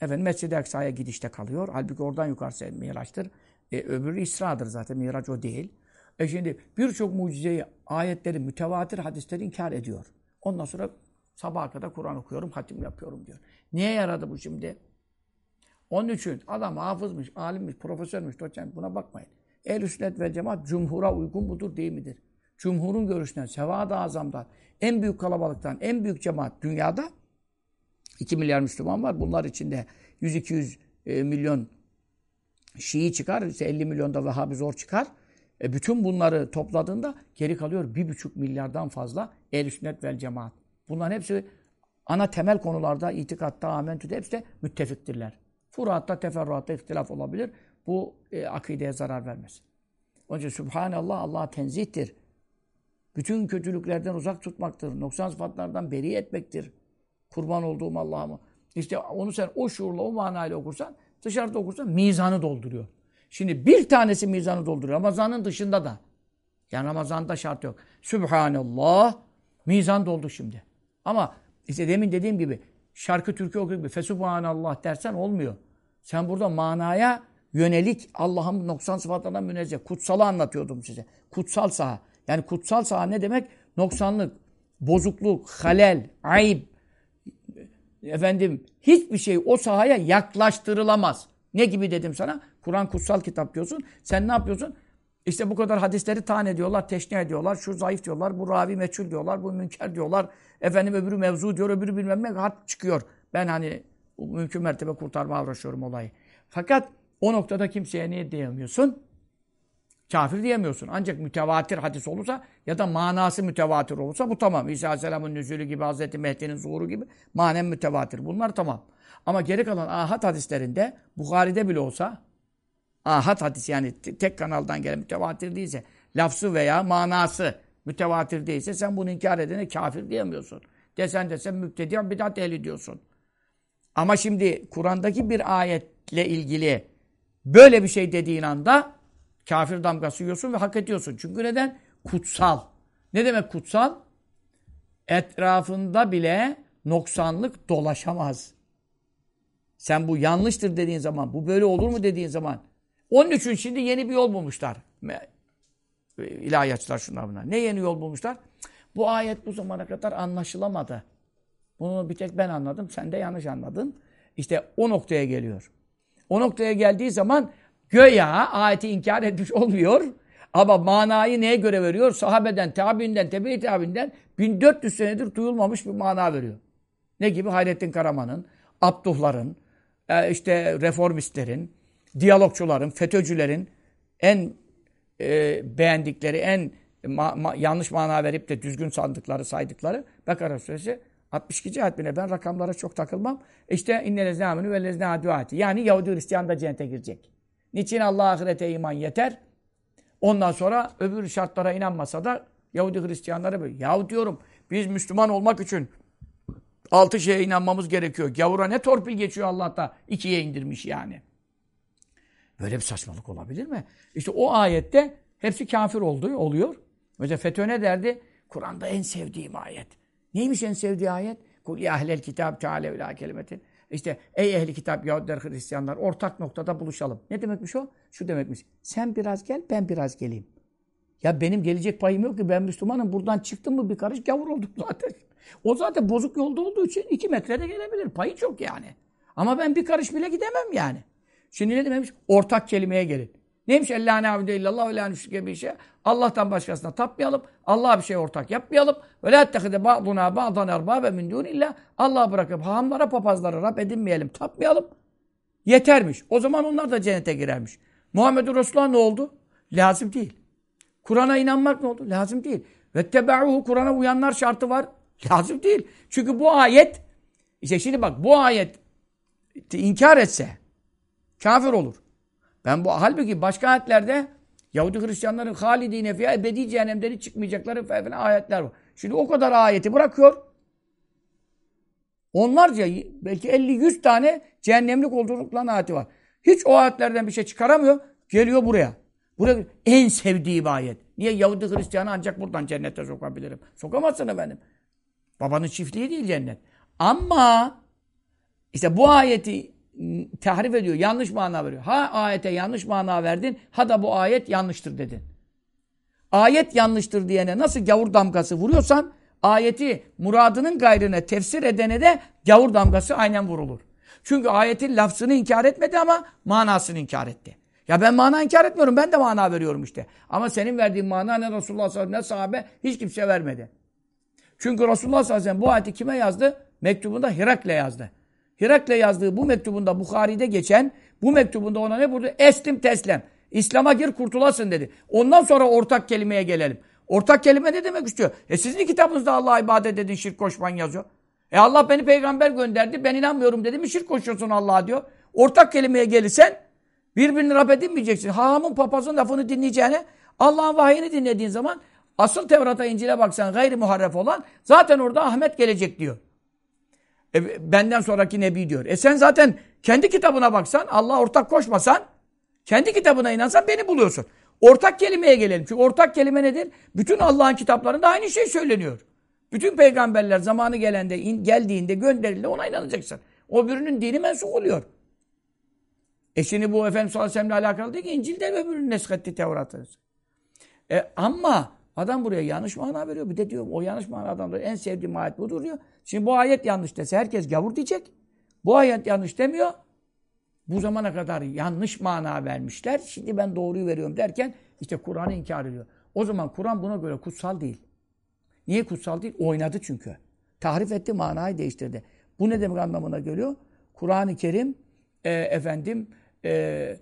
Efendim Mescid-i Aksa'ya gidişte kalıyor. Halbuki oradan yukarısı Miraç'tır. E, öbürü İsra'dır zaten. Miraç o değil. E şimdi birçok mucizeyi, ayetleri, mütevatir hadisleri inkar ediyor. Ondan sonra sabaha kadar Kur'an okuyorum, hatim yapıyorum diyor. Niye yaradı bu şimdi? Onun için adam hafızmış, alimmiş, profesörmüş, doçent buna bakmayın. Ehl-i sünnet ve cemaat cumhura uygun budur değil midir? Cumhurun görüşünden, sevad-ı azamdan, en büyük kalabalıktan, en büyük cemaat dünyada 2 milyar Müslüman var. Bunlar içinde 100-200 e, milyon Şii çıkar, işte 50 milyon da Vehhabi zor çıkar. E bütün bunları topladığında geri kalıyor 1,5 milyardan fazla ehl sünnet vel cemaat. Bunların hepsi ana temel konularda, itikatta, amentüde hepsi de müttefiktirler. Furuatta, teferruatta ihtilaf olabilir. Bu e, akideye zarar vermez. Onun için Subhanallah Allah tenzihtir. Bütün kötülüklerden uzak tutmaktır. Noksan sıfatlardan beri etmektir. Kurban olduğum Allah'ımı. İşte onu sen o şuurla, o manayla okursan, dışarıda okursan mizanı dolduruyor. Şimdi bir tanesi mizanı dolduruyor. Ramazanın dışında da. Yani Ramazan'da şart yok. Sübhanallah. Mizan doldu şimdi. Ama işte demin dediğim gibi şarkı türkü okuyor gibi Fesubhanallah dersen olmuyor. Sen burada manaya yönelik Allah'ın noksan sıfatlarından münezzeh. Kutsalı anlatıyordum size. Kutsal saha. Yani kutsal saha ne demek? Noksanlık, bozukluk, halel, ayıp, efendim hiçbir şey o sahaya yaklaştırılamaz. Ne gibi dedim sana? Kur'an kutsal kitap diyorsun. Sen ne yapıyorsun? İşte bu kadar hadisleri tane ediyorlar, teşne ediyorlar. Şu zayıf diyorlar, bu ravi meçhul diyorlar, bu münker diyorlar. Efendim öbürü mevzu diyor, öbürü bilmem ne harp çıkıyor. Ben hani mümkün mertebe kurtarmaya uğraşıyorum olayı. Fakat o noktada kimseye niye diyemiyorsun? Kafir diyemiyorsun. Ancak mütevatir hadis olursa ya da manası mütevatir olursa bu tamam. İsa Aleyhisselam'ın nüzülü gibi, Hazreti Mehdi'nin zuhuru gibi manen mütevatir. Bunlar tamam. Ama geri kalan ahad hadislerinde Bukhari'de bile olsa ahad hadis yani tek kanaldan gelen mütevatir değilse lafzı veya manası mütevatir değilse sen bunu inkar edene kafir diyemiyorsun. Desen desen müptedi bidat ehli diyorsun. Ama şimdi Kur'an'daki bir ayetle ilgili böyle bir şey dediğin anda kafir damgası yiyorsun ve hak ediyorsun. Çünkü neden? Kutsal. Ne demek kutsal? Etrafında bile noksanlık dolaşamaz. Sen bu yanlıştır dediğin zaman, bu böyle olur mu dediğin zaman. Onun için şimdi yeni bir yol bulmuşlar. İlahiyatçılar şunlar bunlar. Ne yeni yol bulmuşlar? Bu ayet bu zamana kadar anlaşılamadı. Bunu bir tek ben anladım. Sen de yanlış anladın. İşte o noktaya geliyor. O noktaya geldiği zaman göya ayeti inkar etmiş olmuyor. Ama manayı neye göre veriyor? Sahabeden, tabiinden, tebe-i tabiinden 1400 senedir duyulmamış bir mana veriyor. Ne gibi? Hayrettin Karaman'ın, Abduhların, e, işte reformistlerin, diyalogçuların, FETÖ'cülerin en e, beğendikleri, en ma ma yanlış mana verip de düzgün sandıkları, saydıkları Bekara Suresi 62. ayet ben rakamlara çok takılmam. İşte innelezne aminu ve lezne aduati. Yani Yahudi Hristiyan da cennete girecek. Niçin Allah ahirete iman yeter? Ondan sonra öbür şartlara inanmasa da Yahudi Hristiyanlara böyle. Yahu diyorum biz Müslüman olmak için altı şeye inanmamız gerekiyor. Gavura ne torpil geçiyor Allah'ta ikiye indirmiş yani. Böyle bir saçmalık olabilir mi? İşte o ayette hepsi kafir olduğu oluyor. Mesela FETÖ ne derdi? Kur'an'da en sevdiğim ayet. Neymiş en sevdiği ayet? Kul ya ehlel kitab teala ila kelimetin. İşte ey ehli kitap Yahudiler Hristiyanlar ortak noktada buluşalım. Ne demekmiş o? Şu demekmiş. Sen biraz gel ben biraz geleyim. Ya benim gelecek payım yok ki ben Müslümanım. Buradan çıktım mı bir karış gavur oldum zaten. O zaten bozuk yolda olduğu için iki metrede gelebilir. Payı çok yani. Ama ben bir karış bile gidemem yani. Şimdi ne dememiş? Ortak kelimeye gelin. Neymiş? Ella ne abudu illallah ve la nüşrike bir şey. Allah'tan başkasına tapmayalım. Allah'a bir şey ortak yapmayalım. Ve la ettehide ba'duna ba'dan erbâbe min dûnillah. Allah'a bırakıp hahamlara, papazlara Rab edinmeyelim, tapmayalım. Yetermiş. O zaman onlar da cennete girermiş. Muhammed Resulullah ne oldu? Lazım değil. Kur'an'a inanmak ne oldu? Lazım değil. Ve tebe'uhu Kur'an'a uyanlar şartı var. Lazım değil. Çünkü bu ayet işte şimdi bak bu ayet inkar etse kafir olur. Ben bu halbuki başka ayetlerde Yahudi Hristiyanların halidine fiyâ ebedi cehennemden hiç çıkmayacakları falan ayetler var. Şimdi o kadar ayeti bırakıyor. Onlarca belki 50-100 tane cehennemlik olduğundan ayeti var. Hiç o ayetlerden bir şey çıkaramıyor. Geliyor buraya. Buraya en sevdiği ayet. Niye Yahudi Hristiyanı ancak buradan cennete sokabilirim? Sokamazsın efendim. Babanın çiftliği değil cennet. Ama işte bu ayeti tahrif ediyor. Yanlış mana veriyor. Ha ayete yanlış mana verdin, ha da bu ayet yanlıştır dedin. Ayet yanlıştır diyene nasıl gavur damgası vuruyorsan, ayeti muradının gayrine tefsir edene de gavur damgası aynen vurulur. Çünkü ayetin lafzını inkar etmedi ama manasını inkar etti. Ya ben mana inkar etmiyorum, ben de mana veriyorum işte. Ama senin verdiğin mana ne Resulullah sallallahu aleyhi ve sellem ne sahabe hiç kimse vermedi. Çünkü Resulullah sallallahu aleyhi ve sellem bu ayeti kime yazdı? Mektubunda Hirakle yazdı. Hirakle yazdığı bu mektubunda Bukhari'de geçen bu mektubunda ona ne burada? Eslim teslem. İslam'a gir kurtulasın dedi. Ondan sonra ortak kelimeye gelelim. Ortak kelime ne demek istiyor? E sizin kitabınızda Allah'a ibadet edin, şirk koşmayın yazıyor. E Allah beni peygamber gönderdi, ben inanmıyorum dedi mi şirk koşuyorsun Allah'a diyor. Ortak kelimeye gelirsen birbirini rap edinmeyeceksin. Hahamın papazın lafını dinleyeceğine Allah'ın vahyini dinlediğin zaman asıl Tevrat'a İncil'e baksan gayri muharref olan zaten orada Ahmet gelecek diyor. E, benden sonraki nebi diyor. E sen zaten kendi kitabına baksan, Allah ortak koşmasan, kendi kitabına inansan beni buluyorsun. Ortak kelimeye gelelim. Çünkü ortak kelime nedir? Bütün Allah'ın kitaplarında aynı şey söyleniyor. Bütün peygamberler zamanı gelende, in, geldiğinde, gönderildiğinde ona inanacaksın. O birinin dini mensup oluyor. E şimdi bu Efendimiz sallallahu aleyhi ve sellem'le alakalı değil ki İncil'de öbürünün nesketti Tevrat'ı. E ama adam buraya yanlış mana veriyor. Bir de diyor o yanlış manadan da en sevdiğim ayet budur diyor. Şimdi bu ayet yanlış dese herkes gavur diyecek. Bu ayet yanlış demiyor. Bu zamana kadar yanlış mana vermişler. Şimdi ben doğruyu veriyorum derken işte Kur'an'ı inkar ediyor. O zaman Kur'an buna göre kutsal değil. Niye kutsal değil? Oynadı çünkü. Tahrif etti, manayı değiştirdi. Bu ne demek anlamına geliyor? Kur'an-ı Kerim e, efendim e,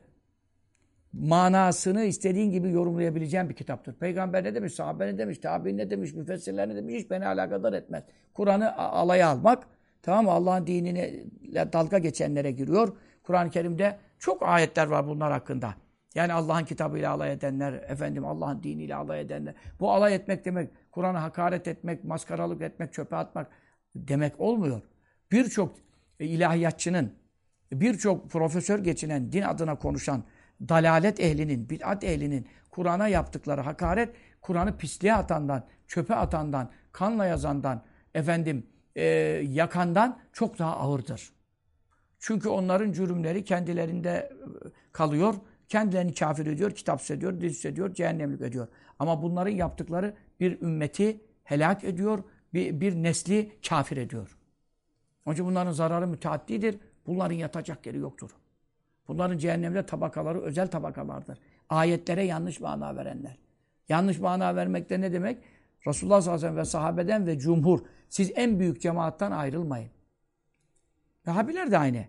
manasını istediğin gibi yorumlayabileceğin bir kitaptır. Peygamber ne demiş, sahabe ne demiş, tabi ne demiş, müfessirler ne demiş hiç beni alakadar etmez. Kur'an'ı alaya almak, tamam? Allah'ın dinine dalga geçenlere giriyor. Kur'an-ı Kerim'de çok ayetler var bunlar hakkında. Yani Allah'ın kitabıyla alay edenler, efendim Allah'ın diniyle alay edenler. Bu alay etmek demek, Kur'an'a hakaret etmek, maskaralık etmek, çöpe atmak demek olmuyor. Birçok ilahiyatçının, birçok profesör geçinen, din adına konuşan, dalalet ehlinin, bid'at ehlinin Kur'an'a yaptıkları hakaret, Kur'an'ı pisliğe atandan, çöpe atandan, kanla yazandan, efendim e, yakandan çok daha ağırdır. Çünkü onların cürümleri kendilerinde kalıyor. Kendilerini kafir ediyor, kitap ediyor, dil ediyor, cehennemlik ediyor. Ama bunların yaptıkları bir ümmeti helak ediyor, bir, bir nesli kafir ediyor. Onun için bunların zararı müteaddidir. Bunların yatacak yeri yoktur. Bunların cehennemde tabakaları özel tabakalardır. Ayetlere yanlış mana verenler. Yanlış mana vermekte ne demek? Resulullah sallallahu aleyhi ve sahabeden ve cumhur. Siz en büyük cemaattan ayrılmayın. Vehhabiler de aynı.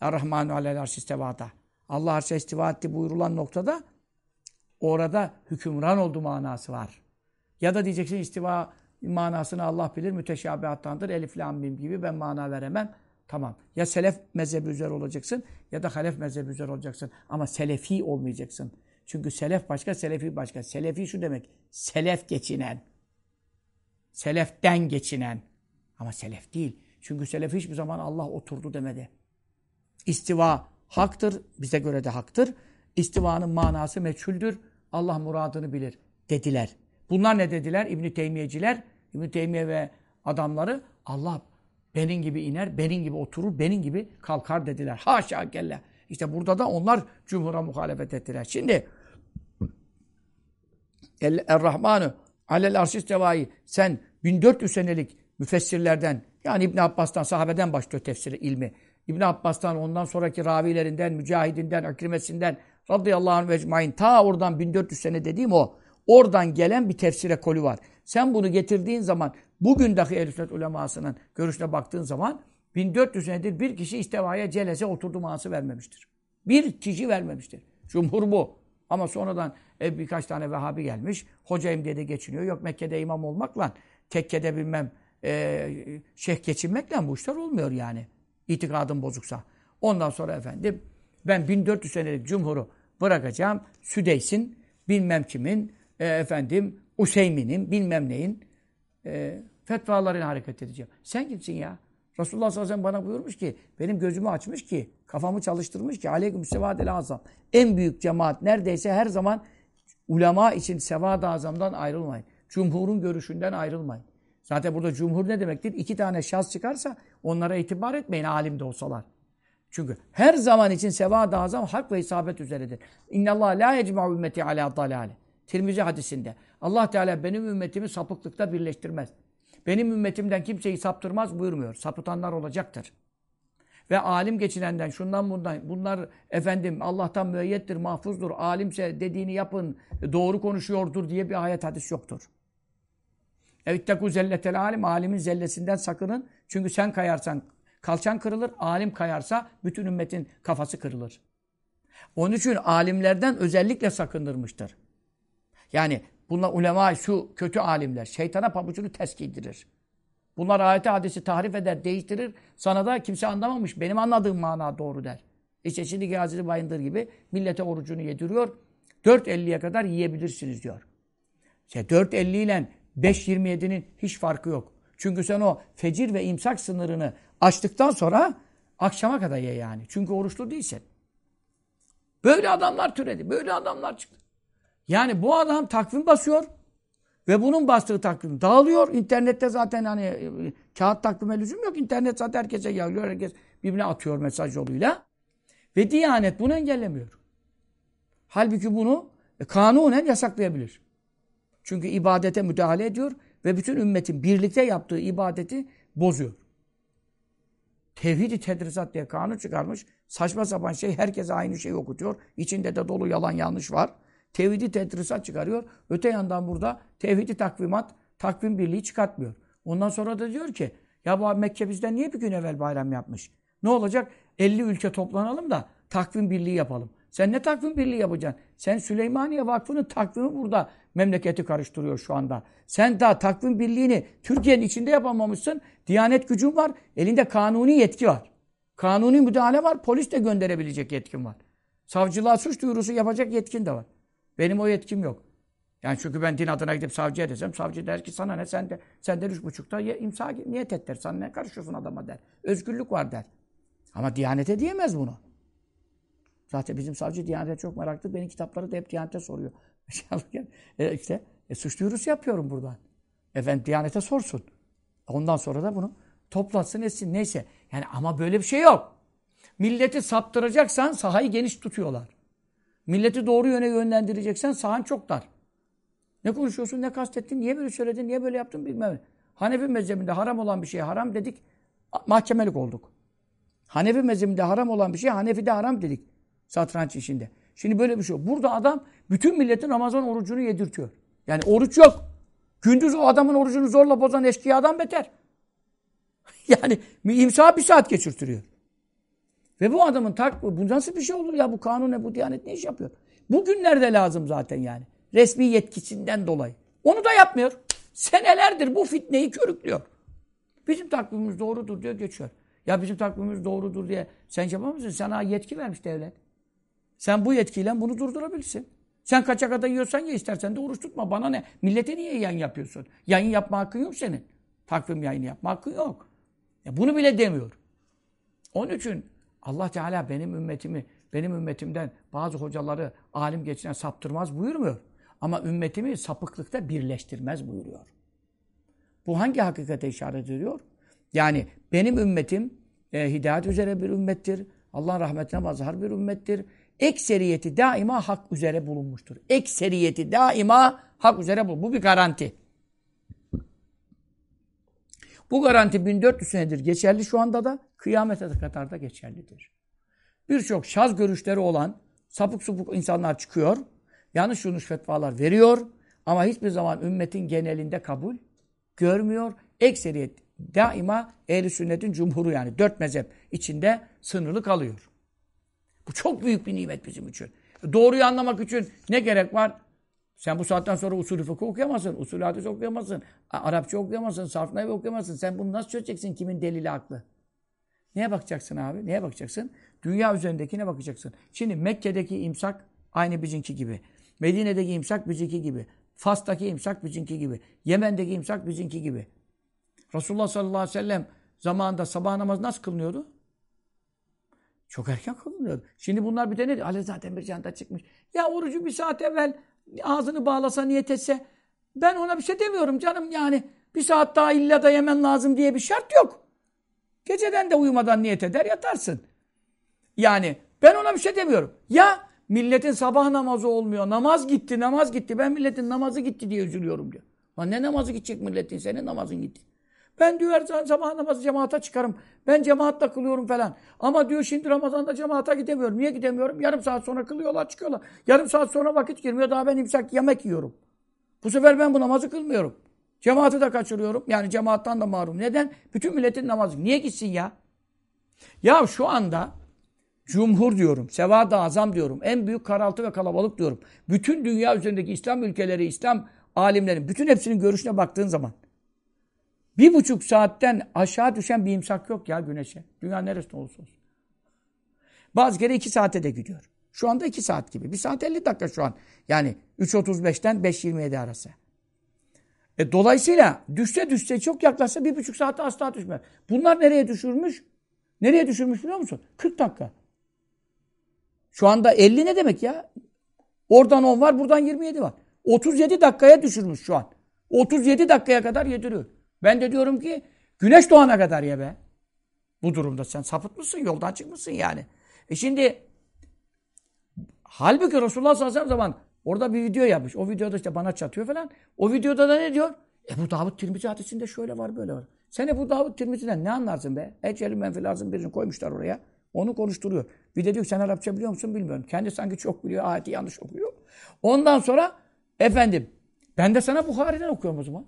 Er-Rahmanu alel arş istevada. Allah arşa istiva etti buyurulan noktada orada hükümran oldu manası var. Ya da diyeceksin istiva manasını Allah bilir müteşabihattandır. Elif, lam, mim gibi ben mana veremem. Tamam. Ya selef mezhebi üzere olacaksın ya da halef mezhebi üzere olacaksın. Ama selefi olmayacaksın. Çünkü selef başka, selefi başka. Selefi şu demek. Selef geçinen. Seleften geçinen. Ama selef değil. Çünkü selef hiçbir zaman Allah oturdu demedi. İstiva haktır. Bize göre de haktır. İstivanın manası meçhuldür. Allah muradını bilir dediler. Bunlar ne dediler? İbn-i Teymiyeciler, ibn Teymiye ve adamları Allah benim gibi iner, benim gibi oturur, benim gibi kalkar dediler. Haşa kella. İşte burada da onlar cumhura muhalefet ettiler. Şimdi Er-Rahmanu alel arşis tevai sen 1400 senelik müfessirlerden yani İbn Abbas'tan sahabeden başlıyor tefsiri ilmi. İbn Abbas'tan ondan sonraki ravilerinden, mücahidinden, akrimesinden radıyallahu anh ve ecmain ta oradan 1400 sene dediğim o. Oradan gelen bir tefsire kolu var. Sen bunu getirdiğin zaman bugün dahi ehl ulemasının görüşüne baktığın zaman 1400 senedir bir kişi istevaya celese oturdu manası vermemiştir. Bir kişi vermemiştir. Cumhur bu. Ama sonradan e, birkaç tane Vehhabi gelmiş. Hocayım diye de geçiniyor. Yok Mekke'de imam olmakla, tekkede bilmem e, şeyh geçinmekle bu işler olmuyor yani. İtikadın bozuksa. Ondan sonra efendim ben 1400 senelik cumhuru bırakacağım. Südeys'in bilmem kimin e, efendim Useymin'in bilmem neyin e, fetvalarına hareket edeceğim. Sen kimsin ya? Resulullah sallallahu aleyhi ve sellem bana buyurmuş ki, benim gözümü açmış ki, kafamı çalıştırmış ki, aleyküm sevadel azam. En büyük cemaat neredeyse her zaman ulema için sevad-ı azamdan ayrılmayın. Cumhurun görüşünden ayrılmayın. Zaten burada cumhur ne demektir? İki tane şahs çıkarsa onlara itibar etmeyin alim de olsalar. Çünkü her zaman için sevad-ı azam hak ve isabet üzeredir. İnnallah la yecma'u ümmeti ala dalale. Tirmizi hadisinde. Allah Teala benim ümmetimi sapıklıkta birleştirmez. Benim ümmetimden kimseyi saptırmaz buyurmuyor. Sapıtanlar olacaktır. Ve alim geçinenden, şundan bundan, bunlar efendim Allah'tan müeyyettir, mahfuzdur, alimse dediğini yapın, doğru konuşuyordur diye bir ayet hadis yoktur. Evittekû zelletel alim, alimin zellesinden sakının. Çünkü sen kayarsan, kalçan kırılır. Alim kayarsa bütün ümmetin kafası kırılır. Onun için alimlerden özellikle sakındırmıştır. Yani bunlar ulema şu kötü alimler şeytana pabucunu ters giydirir. Bunlar ayeti hadisi tahrif eder, değiştirir. Sana da kimse anlamamış. Benim anladığım mana doğru der. İşte şimdi Gazili Bayındır gibi millete orucunu yediriyor. 4.50'ye kadar yiyebilirsiniz diyor. İşte 4.50 ile 5.27'nin hiç farkı yok. Çünkü sen o fecir ve imsak sınırını açtıktan sonra akşama kadar ye yani. Çünkü oruçlu değilsin. Böyle adamlar türedi. Böyle adamlar çıktı. Yani bu adam takvim basıyor. Ve bunun bastığı takvim dağılıyor. İnternette zaten hani e, kağıt takvime lüzum yok. İnternet zaten herkese yayılıyor. Herkes birbirine atıyor mesaj yoluyla. Ve Diyanet bunu engellemiyor. Halbuki bunu e, kanunen yasaklayabilir. Çünkü ibadete müdahale ediyor ve bütün ümmetin birlikte yaptığı ibadeti bozuyor. Tevhid-i tedrisat diye kanun çıkarmış. Saçma sapan şey herkese aynı şeyi okutuyor. İçinde de dolu yalan yanlış var. Tevhidi tedrisat çıkarıyor. Öte yandan burada tevhidi takvimat, takvim birliği çıkartmıyor. Ondan sonra da diyor ki ya bu Mekke bizden niye bir gün evvel bayram yapmış? Ne olacak? 50 ülke toplanalım da takvim birliği yapalım. Sen ne takvim birliği yapacaksın? Sen Süleymaniye Vakfı'nın takvimi burada memleketi karıştırıyor şu anda. Sen daha takvim birliğini Türkiye'nin içinde yapamamışsın. Diyanet gücün var. Elinde kanuni yetki var. Kanuni müdahale var. Polis de gönderebilecek yetkin var. Savcılığa suç duyurusu yapacak yetkin de var. Benim o yetkim yok. Yani çünkü ben din adına gidip savcıya desem savcı der ki sana ne sen de sen de üç buçukta imsa niyet et der. Sana ne karışıyorsun adama der. Özgürlük var der. Ama Diyanete diyemez bunu. Zaten bizim savcı Diyanet'e çok meraklı. Benim kitapları da hep Diyanet'e soruyor. e işte e, suç duyurusu yapıyorum buradan. Efendim Diyanet'e sorsun. Ondan sonra da bunu toplatsın etsin neyse. Yani ama böyle bir şey yok. Milleti saptıracaksan sahayı geniş tutuyorlar. Milleti doğru yöne yönlendireceksen sahan çok dar. Ne konuşuyorsun, ne kastettin, niye böyle söyledin, niye böyle yaptın bilmem. Hanefi mezhebinde haram olan bir şeye haram dedik, mahkemelik olduk. Hanefi mezhebinde haram olan bir şey Hanefi'de haram dedik. Satranç işinde. Şimdi böyle bir şey yok. Burada adam bütün milletin Ramazan orucunu yedirtiyor. Yani oruç yok. Gündüz o adamın orucunu zorla bozan eşkıyadan beter. yani imsa bir saat geçirtiriyor. Ve bu adamın tak bu nasıl bir şey olur ya bu kanun ne bu diyanet ne iş yapıyor? Bugünlerde lazım zaten yani. Resmi yetkisinden dolayı. Onu da yapmıyor. Senelerdir bu fitneyi körüklüyor. Bizim takvimimiz doğrudur diyor geçiyor. Ya bizim takvimimiz doğrudur diye sen yapamazsın. Sana yetki vermiş devlet. Sen bu yetkiyle bunu durdurabilirsin. Sen kaça kadar yiyorsan ye istersen de oruç tutma. Bana ne? Millete niye yayın yapıyorsun? Yayın yapma hakkın yok senin. Takvim yayını yapma hakkın yok. Ya bunu bile demiyor. Onun için Allah Teala benim ümmetimi, benim ümmetimden bazı hocaları alim geçinen saptırmaz buyurmuyor. Ama ümmetimi sapıklıkta birleştirmez buyuruyor. Bu hangi hakikate işaret ediyor? Yani benim ümmetim e, hidayet üzere bir ümmettir. Allah'ın rahmetine mazhar bir ümmettir. Ekseriyeti daima hak üzere bulunmuştur. Ekseriyeti daima hak üzere bulunmuştur. Bu bir garanti. Bu garanti 1400 senedir geçerli şu anda da kıyamete kadar da geçerlidir. Birçok şaz görüşleri olan sapık supuk insanlar çıkıyor. Yanlış yanlış fetvalar veriyor. Ama hiçbir zaman ümmetin genelinde kabul görmüyor. Ekseriyet daima ehl sünnetin cumhuru yani dört mezhep içinde sınırlı kalıyor. Bu çok büyük bir nimet bizim için. Doğruyu anlamak için ne gerek var? Sen bu saatten sonra usulü fıkıh okuyamazsın, usulü hadis okuyamazsın, Arapça okuyamazsın, sarf nayve okuyamazsın. Sen bunu nasıl çözeceksin kimin delili aklı? Neye bakacaksın abi? Neye bakacaksın? Dünya üzerindekine bakacaksın. Şimdi Mekke'deki imsak aynı bizimki gibi. Medine'deki imsak bizimki gibi. Fas'taki imsak bizimki gibi. Yemen'deki imsak bizimki gibi. Resulullah sallallahu aleyhi ve sellem zamanında sabah namazı nasıl kılınıyordu? Çok erken kılınıyordu. Şimdi bunlar bir de ne? Ali zaten bir canda çıkmış. Ya orucu bir saat evvel ağzını bağlasa, niyet etse ben ona bir şey demiyorum canım yani. Bir saat daha illa da yemen lazım diye bir şart yok. Geceden de uyumadan niyet eder yatarsın. Yani ben ona bir şey demiyorum. Ya milletin sabah namazı olmuyor. Namaz gitti, namaz gitti. Ben milletin namazı gitti diye üzülüyorum diyor. Ne namazı gidecek milletin? Senin namazın gitti. Ben diyor sabah namazı cemaate çıkarım. Ben cemaatle kılıyorum falan. Ama diyor şimdi Ramazan'da cemaate gidemiyorum. Niye gidemiyorum? Yarım saat sonra kılıyorlar çıkıyorlar. Yarım saat sonra vakit girmiyor. Daha ben imsak yemek yiyorum. Bu sefer ben bu namazı kılmıyorum. Cemaati de kaçırıyorum. Yani cemaattan da mahrum. Neden? Bütün milletin namazı. Niye gitsin ya? Ya şu anda cumhur diyorum, sevad-ı azam diyorum, en büyük karaltı ve kalabalık diyorum. Bütün dünya üzerindeki İslam ülkeleri, İslam alimlerin, bütün hepsinin görüşüne baktığın zaman bir buçuk saatten aşağı düşen bir imsak yok ya güneşe. Dünya neresinde olursa olsun. Bazı kere iki saate de gidiyor. Şu anda iki saat gibi. Bir saat 50 dakika şu an. Yani 3.35'ten 5.27 arası. E, dolayısıyla düşse düşse çok yaklaşsa bir buçuk saatte asla düşmez. Bunlar nereye düşürmüş? Nereye düşürmüş biliyor musun? 40 dakika. Şu anda 50 ne demek ya? Oradan 10 var, buradan 27 var. 37 dakikaya düşürmüş şu an. 37 dakikaya kadar yediriyor. Ben de diyorum ki güneş doğana kadar ye be. Bu durumda sen sapıtmışsın, yoldan çıkmışsın yani. E şimdi halbuki Resulullah sallallahu aleyhi ve sellem zaman orada bir video yapmış. O videoda işte bana çatıyor falan. O videoda da ne diyor? Ebu Davud Tirmizi hadisinde şöyle var böyle var. Sen Ebu Davud Tirmizi'den ne anlarsın be? Eceli menfi lazım birini koymuşlar oraya. Onu konuşturuyor. Bir de diyor sen Arapça biliyor musun bilmiyorum. Kendi sanki çok biliyor. Ayeti yanlış okuyor. Ondan sonra efendim ben de sana Bukhari'den okuyorum o zaman.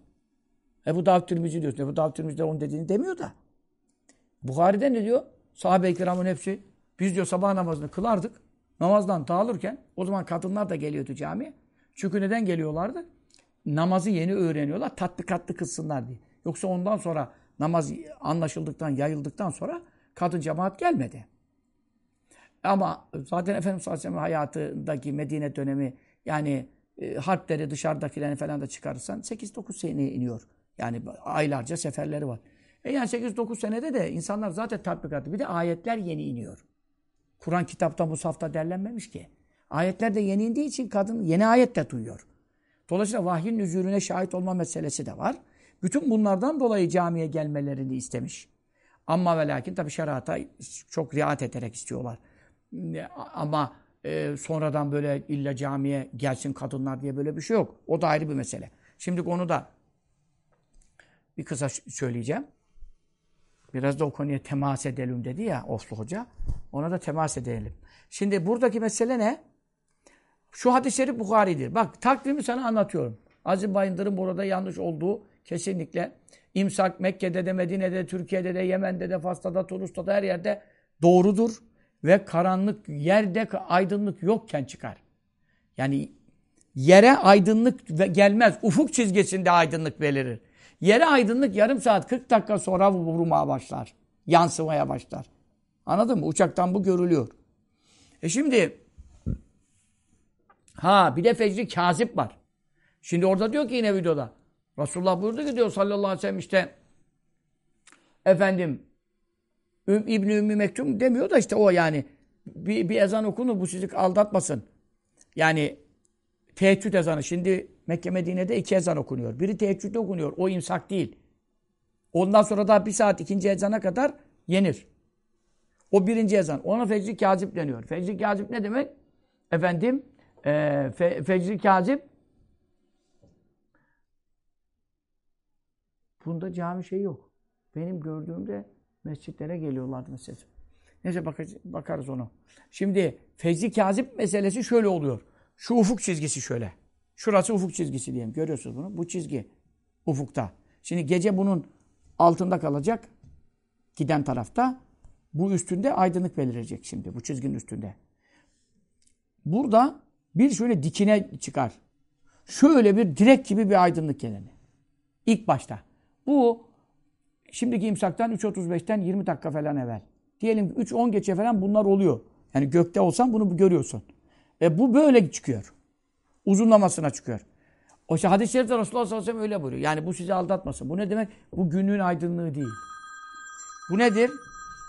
Ebu Davud Tirmizi diyorsun. Ebu Davud Tirmizi de onun dediğini demiyor da. Bukhari'de ne diyor? Sahabe-i kiramın hepsi. Biz diyor sabah namazını kılardık. Namazdan dağılırken o zaman kadınlar da geliyordu camiye. Çünkü neden geliyorlardı? Namazı yeni öğreniyorlar. Tatbikatlı kılsınlar diye. Yoksa ondan sonra namaz anlaşıldıktan, yayıldıktan sonra kadın cemaat gelmedi. Ama zaten Efendimiz sallallahu hayatındaki Medine dönemi yani e, harpleri dışarıdakilerini falan da çıkarırsan 8-9 seneye iniyor. Yani aylarca seferleri var. E yani 8-9 senede de insanlar zaten tatbikatı. Bir de ayetler yeni iniyor. Kur'an kitapta, musafta derlenmemiş ki. Ayetler de yeni indiği için kadın yeni ayet de duyuyor. Dolayısıyla vahyin nüzulüne şahit olma meselesi de var. Bütün bunlardan dolayı camiye gelmelerini istemiş. Ama ve lakin tabi şerata çok riayet ederek istiyorlar. Ama e, sonradan böyle illa camiye gelsin kadınlar diye böyle bir şey yok. O da ayrı bir mesele. Şimdi onu da bir kısa söyleyeceğim. Biraz da o konuya temas edelim dedi ya Oslu Hoca. Ona da temas edelim. Şimdi buradaki mesele ne? Şu hadis-i şerif Bukhari'dir. Bak takvimi sana anlatıyorum. Aziz Bayındır'ın burada yanlış olduğu kesinlikle imsak Mekke'de de, Medine'de, Türkiye'de de, Yemen'de de, Fas'ta da, Tunus'ta da her yerde doğrudur. Ve karanlık yerde aydınlık yokken çıkar. Yani yere aydınlık gelmez. Ufuk çizgisinde aydınlık belirir. Yere aydınlık yarım saat 40 dakika sonra vurmaya başlar. Yansımaya başlar. Anladın mı? Uçaktan bu görülüyor. E şimdi ha bir de fecri kazip var. Şimdi orada diyor ki yine videoda Resulullah buyurdu ki diyor sallallahu aleyhi ve sellem işte efendim İbni Ümmü Mektum demiyor da işte o yani bir, bir ezan okunur bu sizi aldatmasın. Yani teheccüd ezanı. Şimdi Mekke Medine'de iki ezan okunuyor. Biri teheccüde okunuyor. O imsak değil. Ondan sonra da bir saat ikinci ezana kadar yenir. O birinci ezan. Ona fecri kazip deniyor. Fecri kazip ne demek? Efendim e, fe, fecri kazip bunda cami şey yok. Benim gördüğümde mescitlere geliyorlardı mesela. Neyse bakarız onu. Şimdi fecri kazip meselesi şöyle oluyor. Şu ufuk çizgisi şöyle. Şurası ufuk çizgisi diyelim. Görüyorsunuz bunu. Bu çizgi ufukta. Şimdi gece bunun altında kalacak. Giden tarafta. Bu üstünde aydınlık belirecek şimdi. Bu çizginin üstünde. Burada bir şöyle dikine çıkar. Şöyle bir direk gibi bir aydınlık geleni. İlk başta. Bu şimdiki imsaktan 3.35'ten 20 dakika falan evvel. Diyelim ki 3.10 geçe falan bunlar oluyor. Yani gökte olsan bunu görüyorsun. E bu böyle çıkıyor. Uzunlamasına çıkıyor. O işte hadis-i şerifte Resulullah sallallahu aleyhi ve sellem öyle buyuruyor. Yani bu sizi aldatmasın. Bu ne demek? Bu günün aydınlığı değil. Bu nedir?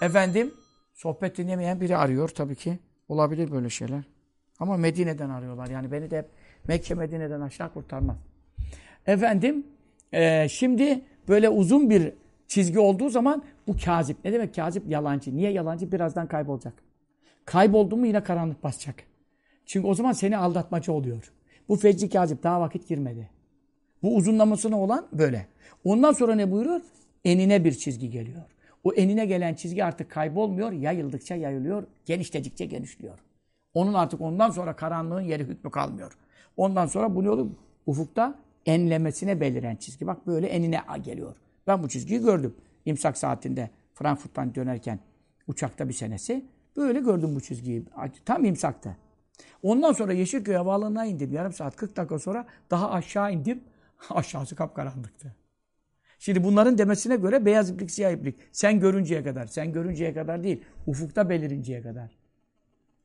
Efendim, sohbet dinlemeyen biri arıyor tabii ki. Olabilir böyle şeyler. Ama Medine'den arıyorlar. Yani beni de Mekke Medine'den aşağı kurtarmaz. Efendim, e, şimdi böyle uzun bir çizgi olduğu zaman bu kazip. Ne demek kazip? Yalancı. Niye yalancı? Birazdan kaybolacak. Kayboldu mu yine karanlık basacak. Çünkü o zaman seni aldatmacı oluyor. Bu fecri kazip daha vakit girmedi. Bu uzunlamasına olan böyle. Ondan sonra ne buyuruyor? Enine bir çizgi geliyor. O enine gelen çizgi artık kaybolmuyor. Yayıldıkça yayılıyor. Genişledikçe genişliyor. Onun artık ondan sonra karanlığın yeri hükmü kalmıyor. Ondan sonra bu ne olur? Ufukta enlemesine beliren çizgi. Bak böyle enine geliyor. Ben bu çizgiyi gördüm. İmsak saatinde Frankfurt'tan dönerken Uçakta bir senesi. Böyle gördüm bu çizgiyi. Tam imsakta. Ondan sonra Yeşilköy Havaalanı'na indim. Yarım saat 40 dakika sonra daha aşağı indim. Aşağısı kapkaranlıktı. Şimdi bunların demesine göre beyaz iplik, siyah iplik. Sen görünceye kadar. Sen görünceye kadar değil. Ufukta belirinceye kadar.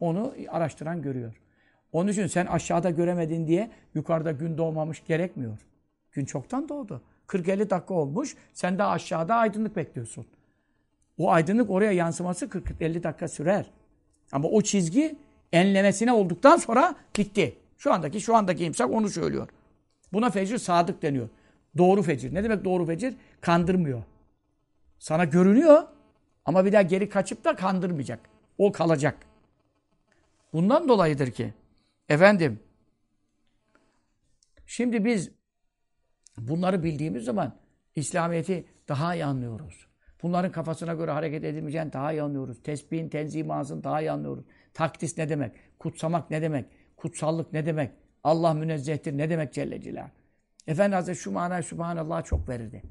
Onu araştıran görüyor. Onun için sen aşağıda göremedin diye yukarıda gün doğmamış gerekmiyor. Gün çoktan doğdu. 40-50 dakika olmuş. Sen de aşağıda aydınlık bekliyorsun. O aydınlık oraya yansıması 40-50 dakika sürer. Ama o çizgi enlemesine olduktan sonra bitti. Şu andaki şu andaki imsak onu söylüyor. Buna fecr sadık deniyor. Doğru fecir. Ne demek doğru fecir? Kandırmıyor. Sana görünüyor ama bir daha geri kaçıp da kandırmayacak. O kalacak. Bundan dolayıdır ki efendim şimdi biz bunları bildiğimiz zaman İslamiyet'i daha iyi anlıyoruz. Bunların kafasına göre hareket edilmeyeceğini daha iyi anlıyoruz. Tesbihin, tenzih manasını daha iyi anlıyoruz. Takdis ne demek? Kutsamak ne demek? Kutsallık ne demek? Allah münezzehtir ne demek Celle Celaluhu? Efendi Hazretleri şu manayı Subhanallah çok verirdi.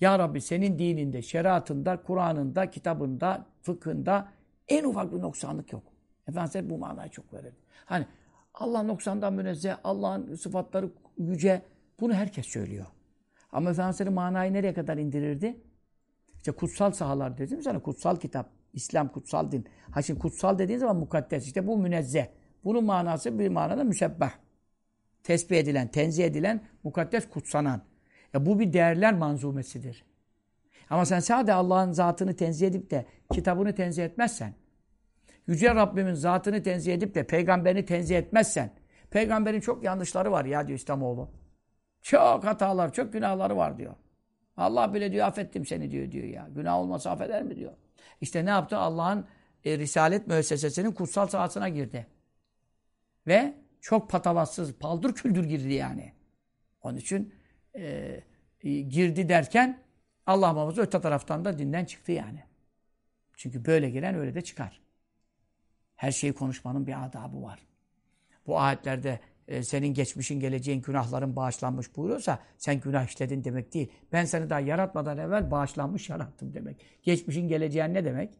Ya Rabbi senin dininde, şeriatında, Kur'an'ında, kitabında, fıkhında en ufak bir noksanlık yok. Efendimiz bu manayı çok verirdi. Hani Allah noksandan münezzeh, Allah'ın sıfatları yüce. Bunu herkes söylüyor. Ama Efendimiz manayı nereye kadar indirirdi? İşte kutsal sahalar dedim sana. Kutsal kitap. İslam kutsal din. Ha şimdi kutsal dediğin zaman mukaddes. İşte bu münezzeh. Bunun manası bir manada müsebbah. Tesbih edilen, tenzih edilen, mukaddes kutsanan. Ya bu bir değerler manzumesidir. Ama sen sadece Allah'ın zatını tenzih edip de kitabını tenzih etmezsen, Yüce Rabbimin zatını tenzih edip de peygamberini tenzih etmezsen, peygamberin çok yanlışları var ya diyor İslamoğlu. Çok hatalar, çok günahları var diyor. Allah bile diyor affettim seni diyor diyor ya. Günah olmasa affeder mi diyor. İşte ne yaptı? Allah'ın e, Risalet müessesesinin kutsal sahasına girdi. Ve çok patavatsız, paldır küldür girdi yani. Onun için e, e, girdi derken Allah muhafaza öte taraftan da dinden çıktı yani. Çünkü böyle giren öyle de çıkar. Her şeyi konuşmanın bir adabı var. Bu ayetlerde e, senin geçmişin, geleceğin, günahların bağışlanmış buyuruyorsa sen günah işledin demek değil. Ben seni daha yaratmadan evvel bağışlanmış yarattım demek. Geçmişin, geleceğin ne demek?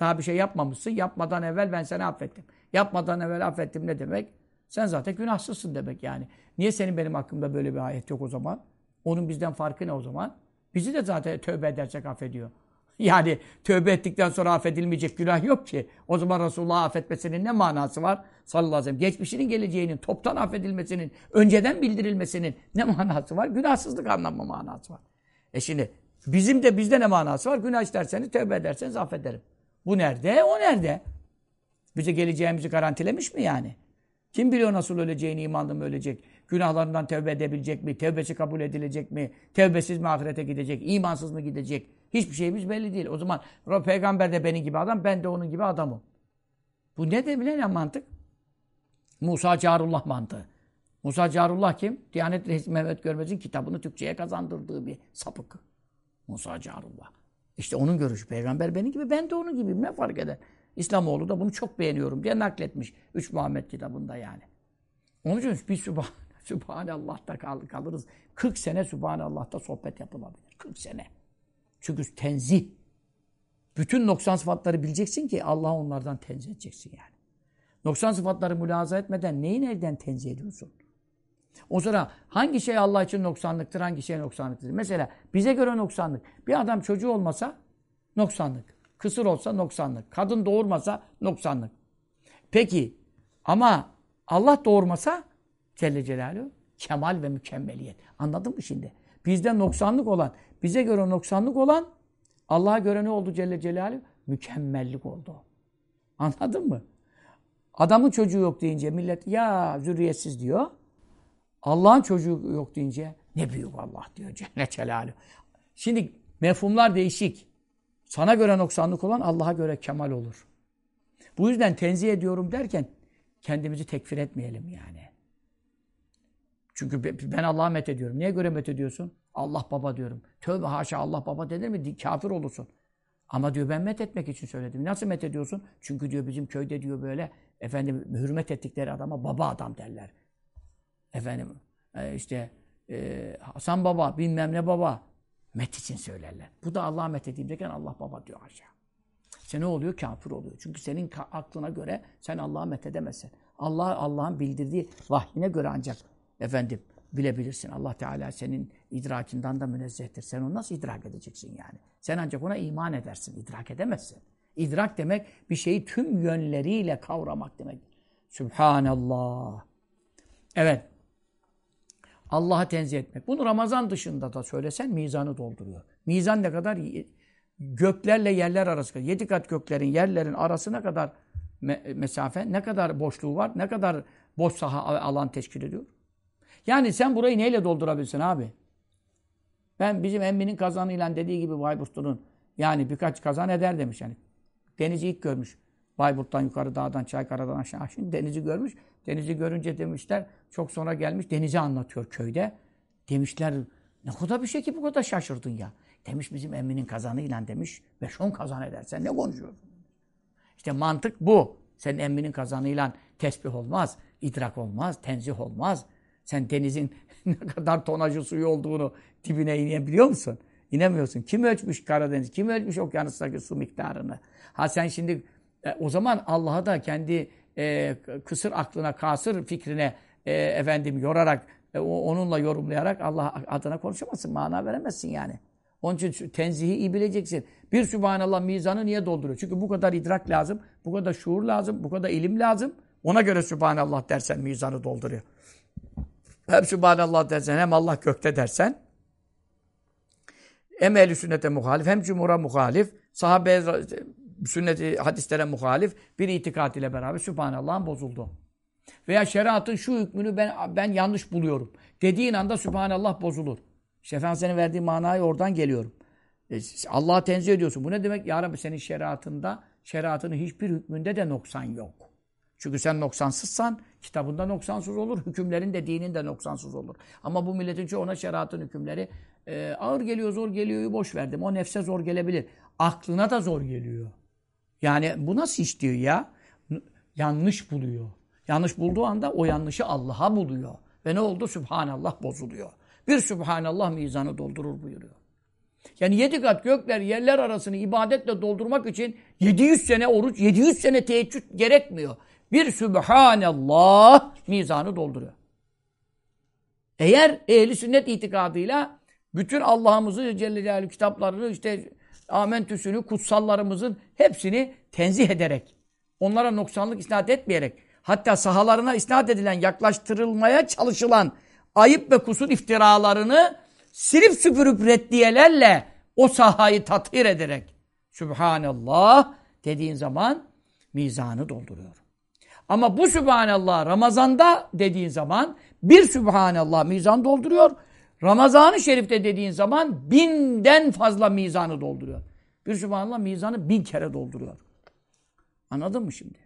Daha bir şey yapmamışsın. Yapmadan evvel ben seni affettim. Yapmadan evvel affettim ne demek? Sen zaten günahsızsın demek yani. Niye senin benim hakkımda böyle bir ayet yok o zaman? Onun bizden farkı ne o zaman? Bizi de zaten tövbe edersek affediyor. Yani tövbe ettikten sonra affedilmeyecek günah yok ki. O zaman Resulullah'ı affetmesinin ne manası var? Sallallahu aleyhi ve sellem. Geçmişinin geleceğinin, toptan affedilmesinin, önceden bildirilmesinin ne manası var? Günahsızlık anlamı manası var. E şimdi bizim de bizde ne manası var? Günah isterseniz, tövbe ederseniz affederim. Bu nerede? O nerede? Bize geleceğimizi garantilemiş mi yani? Kim biliyor nasıl öleceğini, imanlı mı ölecek? Günahlarından tövbe edebilecek mi? Tevbesi kabul edilecek mi? Tevbesiz mi ahirete gidecek? İmansız mı gidecek? Hiçbir şeyimiz belli değil. O zaman peygamber de benim gibi adam, ben de onun gibi adamım. Bu ne de ne mantık? Musa Carullah mantığı. Musa Carullah kim? Diyanet Reisi Mehmet Görmez'in kitabını Türkçe'ye kazandırdığı bir sapık. Musa Carullah. İşte onun görüşü. Peygamber benim gibi, ben de onun gibiyim. Ne fark eder? İslamoğlu da bunu çok beğeniyorum diye nakletmiş. Üç Muhammed kitabında yani. Onun için bir Sübhan, Sübhanallah'ta kal, kalırız. 40 sene Sübhanallah'ta sohbet yapılabilir. 40 sene. Çünkü tenzih. Bütün noksan sıfatları bileceksin ki Allah onlardan tenzih edeceksin yani. Noksan sıfatları mülaza etmeden neyi nereden tenzih ediyorsun? O sonra hangi şey Allah için noksanlıktır, hangi şey noksanlıktır? Mesela bize göre noksanlık. Bir adam çocuğu olmasa noksanlık. Kısır olsa noksanlık. Kadın doğurmasa noksanlık. Peki ama Allah doğurmasa Celle Celaluhu kemal ve mükemmeliyet. Anladın mı şimdi? Bizde noksanlık olan, bize göre noksanlık olan Allah'a göre ne oldu Celle Celaluhu? Mükemmellik oldu. Anladın mı? Adamın çocuğu yok deyince millet ya zürriyetsiz diyor. Allah'ın çocuğu yok deyince ne büyük Allah diyor Celle Celaluhu. Şimdi mefhumlar değişik. Sana göre noksanlık olan Allah'a göre kemal olur. Bu yüzden tenzih ediyorum derken kendimizi tekfir etmeyelim yani. Çünkü ben Allah'a met ediyorum. Niye göre met ediyorsun? Allah baba diyorum. Tövbe haşa Allah baba denir mi? Kafir olursun. Ama diyor ben met etmek için söyledim. Nasıl met ediyorsun? Çünkü diyor bizim köyde diyor böyle efendim hürmet ettikleri adama baba adam derler. Efendim e, işte e, Hasan baba bilmem ne baba met için söylerler. Bu da Allah'a met edeyim derken Allah baba diyor aşağı. İşte ne oluyor? Kafir oluyor. Çünkü senin aklına göre sen Allah'ı methedemezsin. Allah Allah'ın bildirdiği vahyine göre ancak efendim bilebilirsin. Allah Teala senin idrakinden de münezzehtir. Sen onu nasıl idrak edeceksin yani? Sen ancak ona iman edersin. idrak edemezsin. İdrak demek bir şeyi tüm yönleriyle kavramak demek. Sübhanallah. Evet. Allah'a tenzih etmek. Bunu Ramazan dışında da söylesen mizanı dolduruyor. Mizan ne kadar? Göklerle yerler arası. Yedi kat göklerin, yerlerin arasına kadar me mesafe, ne kadar boşluğu var, ne kadar boş saha alan teşkil ediyor. Yani sen burayı neyle doldurabilsin abi? Ben bizim emminin kazanıyla dediği gibi Bayburtlu'nun yani birkaç kazan eder demiş yani. Denizi ilk görmüş. Bayburt'tan yukarı dağdan, Çaykara'dan aşağı şimdi denizi görmüş. Denizi görünce demişler çok sonra gelmiş denizi anlatıyor köyde. Demişler ne kadar bir şey ki bu kadar şaşırdın ya. Demiş bizim emminin kazanıyla demiş 5-10 kazan edersen ne konuşuyorsun? İşte mantık bu. Senin emminin kazanıyla tesbih olmaz, idrak olmaz, tenzih olmaz. Sen denizin ne kadar tonajı suyu olduğunu dibine inebiliyor musun? İnemiyorsun. Kim ölçmüş Karadeniz? Kim ölçmüş okyanustaki su miktarını? Ha sen şimdi e, o zaman Allah'a da kendi e, kısır aklına, kasır fikrine e, efendim yorarak, e, onunla yorumlayarak Allah adına konuşamazsın. Mana veremezsin yani. Onun için tenzihi iyi bileceksin. Bir Sübhanallah mizanı niye dolduruyor? Çünkü bu kadar idrak lazım, bu kadar şuur lazım, bu kadar ilim lazım. Ona göre Sübhanallah dersen mizanı dolduruyor. Hem Sübhanallah dersen hem Allah gökte dersen hem ehl sünnete muhalif hem cumhura muhalif sahabe sünneti hadislere muhalif bir itikat ile beraber Sübhanallah'ın bozuldu. Veya şeriatın şu hükmünü ben ben yanlış buluyorum. Dediğin anda Sübhanallah bozulur. Şefaatinin verdiği manayı oradan geliyorum. E, Allah'a tenzih ediyorsun. Bu ne demek? Ya Rabbi senin şeriatında, şeriatının hiçbir hükmünde de noksan yok. Çünkü sen noksansızsan kitabında noksansız olur. Hükümlerin de dinin de noksansız olur. Ama bu milletin çoğuna şeriatın hükümleri e, ağır geliyor, zor geliyor, boş verdim. O nefse zor gelebilir. Aklına da zor geliyor. Yani bu nasıl iş diyor ya? Yanlış buluyor. Yanlış bulduğu anda o yanlışı Allah'a buluyor. Ve ne oldu? Sübhanallah bozuluyor. Bir Sübhanallah mizanı doldurur buyuruyor. Yani yedi kat gökler yerler arasını ibadetle doldurmak için 700 sene oruç, 700 sene teheccüd gerekmiyor. Bir Sübhanallah mizanı dolduruyor. Eğer ehli sünnet itikadıyla bütün Allah'ımızı Celle Celaluhu kitaplarını işte amentüsünü, kutsallarımızın hepsini tenzih ederek, onlara noksanlık isnat etmeyerek, hatta sahalarına isnat edilen, yaklaştırılmaya çalışılan ayıp ve kusur iftiralarını silip süpürüp reddiyelerle o sahayı tathir ederek Sübhanallah dediğin zaman mizanı dolduruyor. Ama bu Sübhanallah Ramazan'da dediğin zaman bir Sübhanallah mizan dolduruyor. Ramazan-ı Şerif'te dediğin zaman binden fazla mizanı dolduruyor. Bir Sübhanallah mizanı bin kere dolduruyor. Anladın mı şimdi?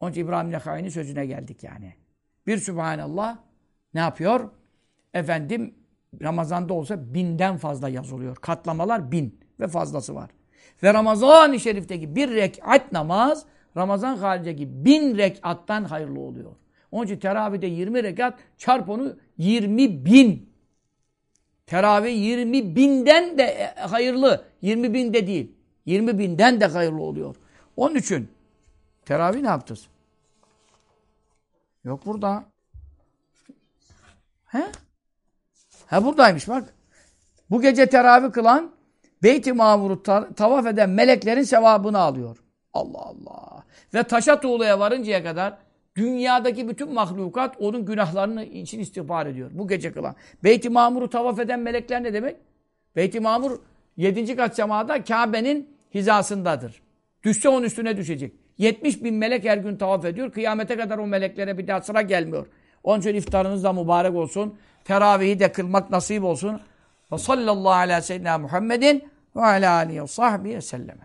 Onun için İbrahim Nekai'nin sözüne geldik yani. Bir Sübhanallah ne yapıyor? Efendim Ramazan'da olsa binden fazla yazılıyor. Katlamalar bin ve fazlası var. Ve Ramazan-ı Şerif'teki bir rekat namaz Ramazan haricindeki bin rekattan hayırlı oluyor. Onun için teravihde 20 rekat çarp onu 20 bin. Teravih 20 binden de e, hayırlı. 20 bin de değil. 20 binden de hayırlı oluyor. Onun için teravih ne yaptınız? Yok burada. He? Ha buradaymış bak. Bu gece teravih kılan Beyt-i Mavur'u ta tavaf eden meleklerin sevabını alıyor. Allah Allah. Ve taşa tuğlaya varıncaya kadar dünyadaki bütün mahlukat onun günahlarını için istiğfar ediyor. Bu gece kılan. Beyt-i Mamur'u tavaf eden melekler ne demek? Beyt-i Mamur 7. kat semada Kabe'nin hizasındadır. Düşse onun üstüne düşecek. 70 bin melek her gün tavaf ediyor. Kıyamete kadar o meleklere bir daha sıra gelmiyor. Onun için iftarınız da mübarek olsun. Teravihi de kılmak nasip olsun. Ve sallallahu aleyhi ve sellem Muhammedin ve ala aleyhi ve sahbihi selleme.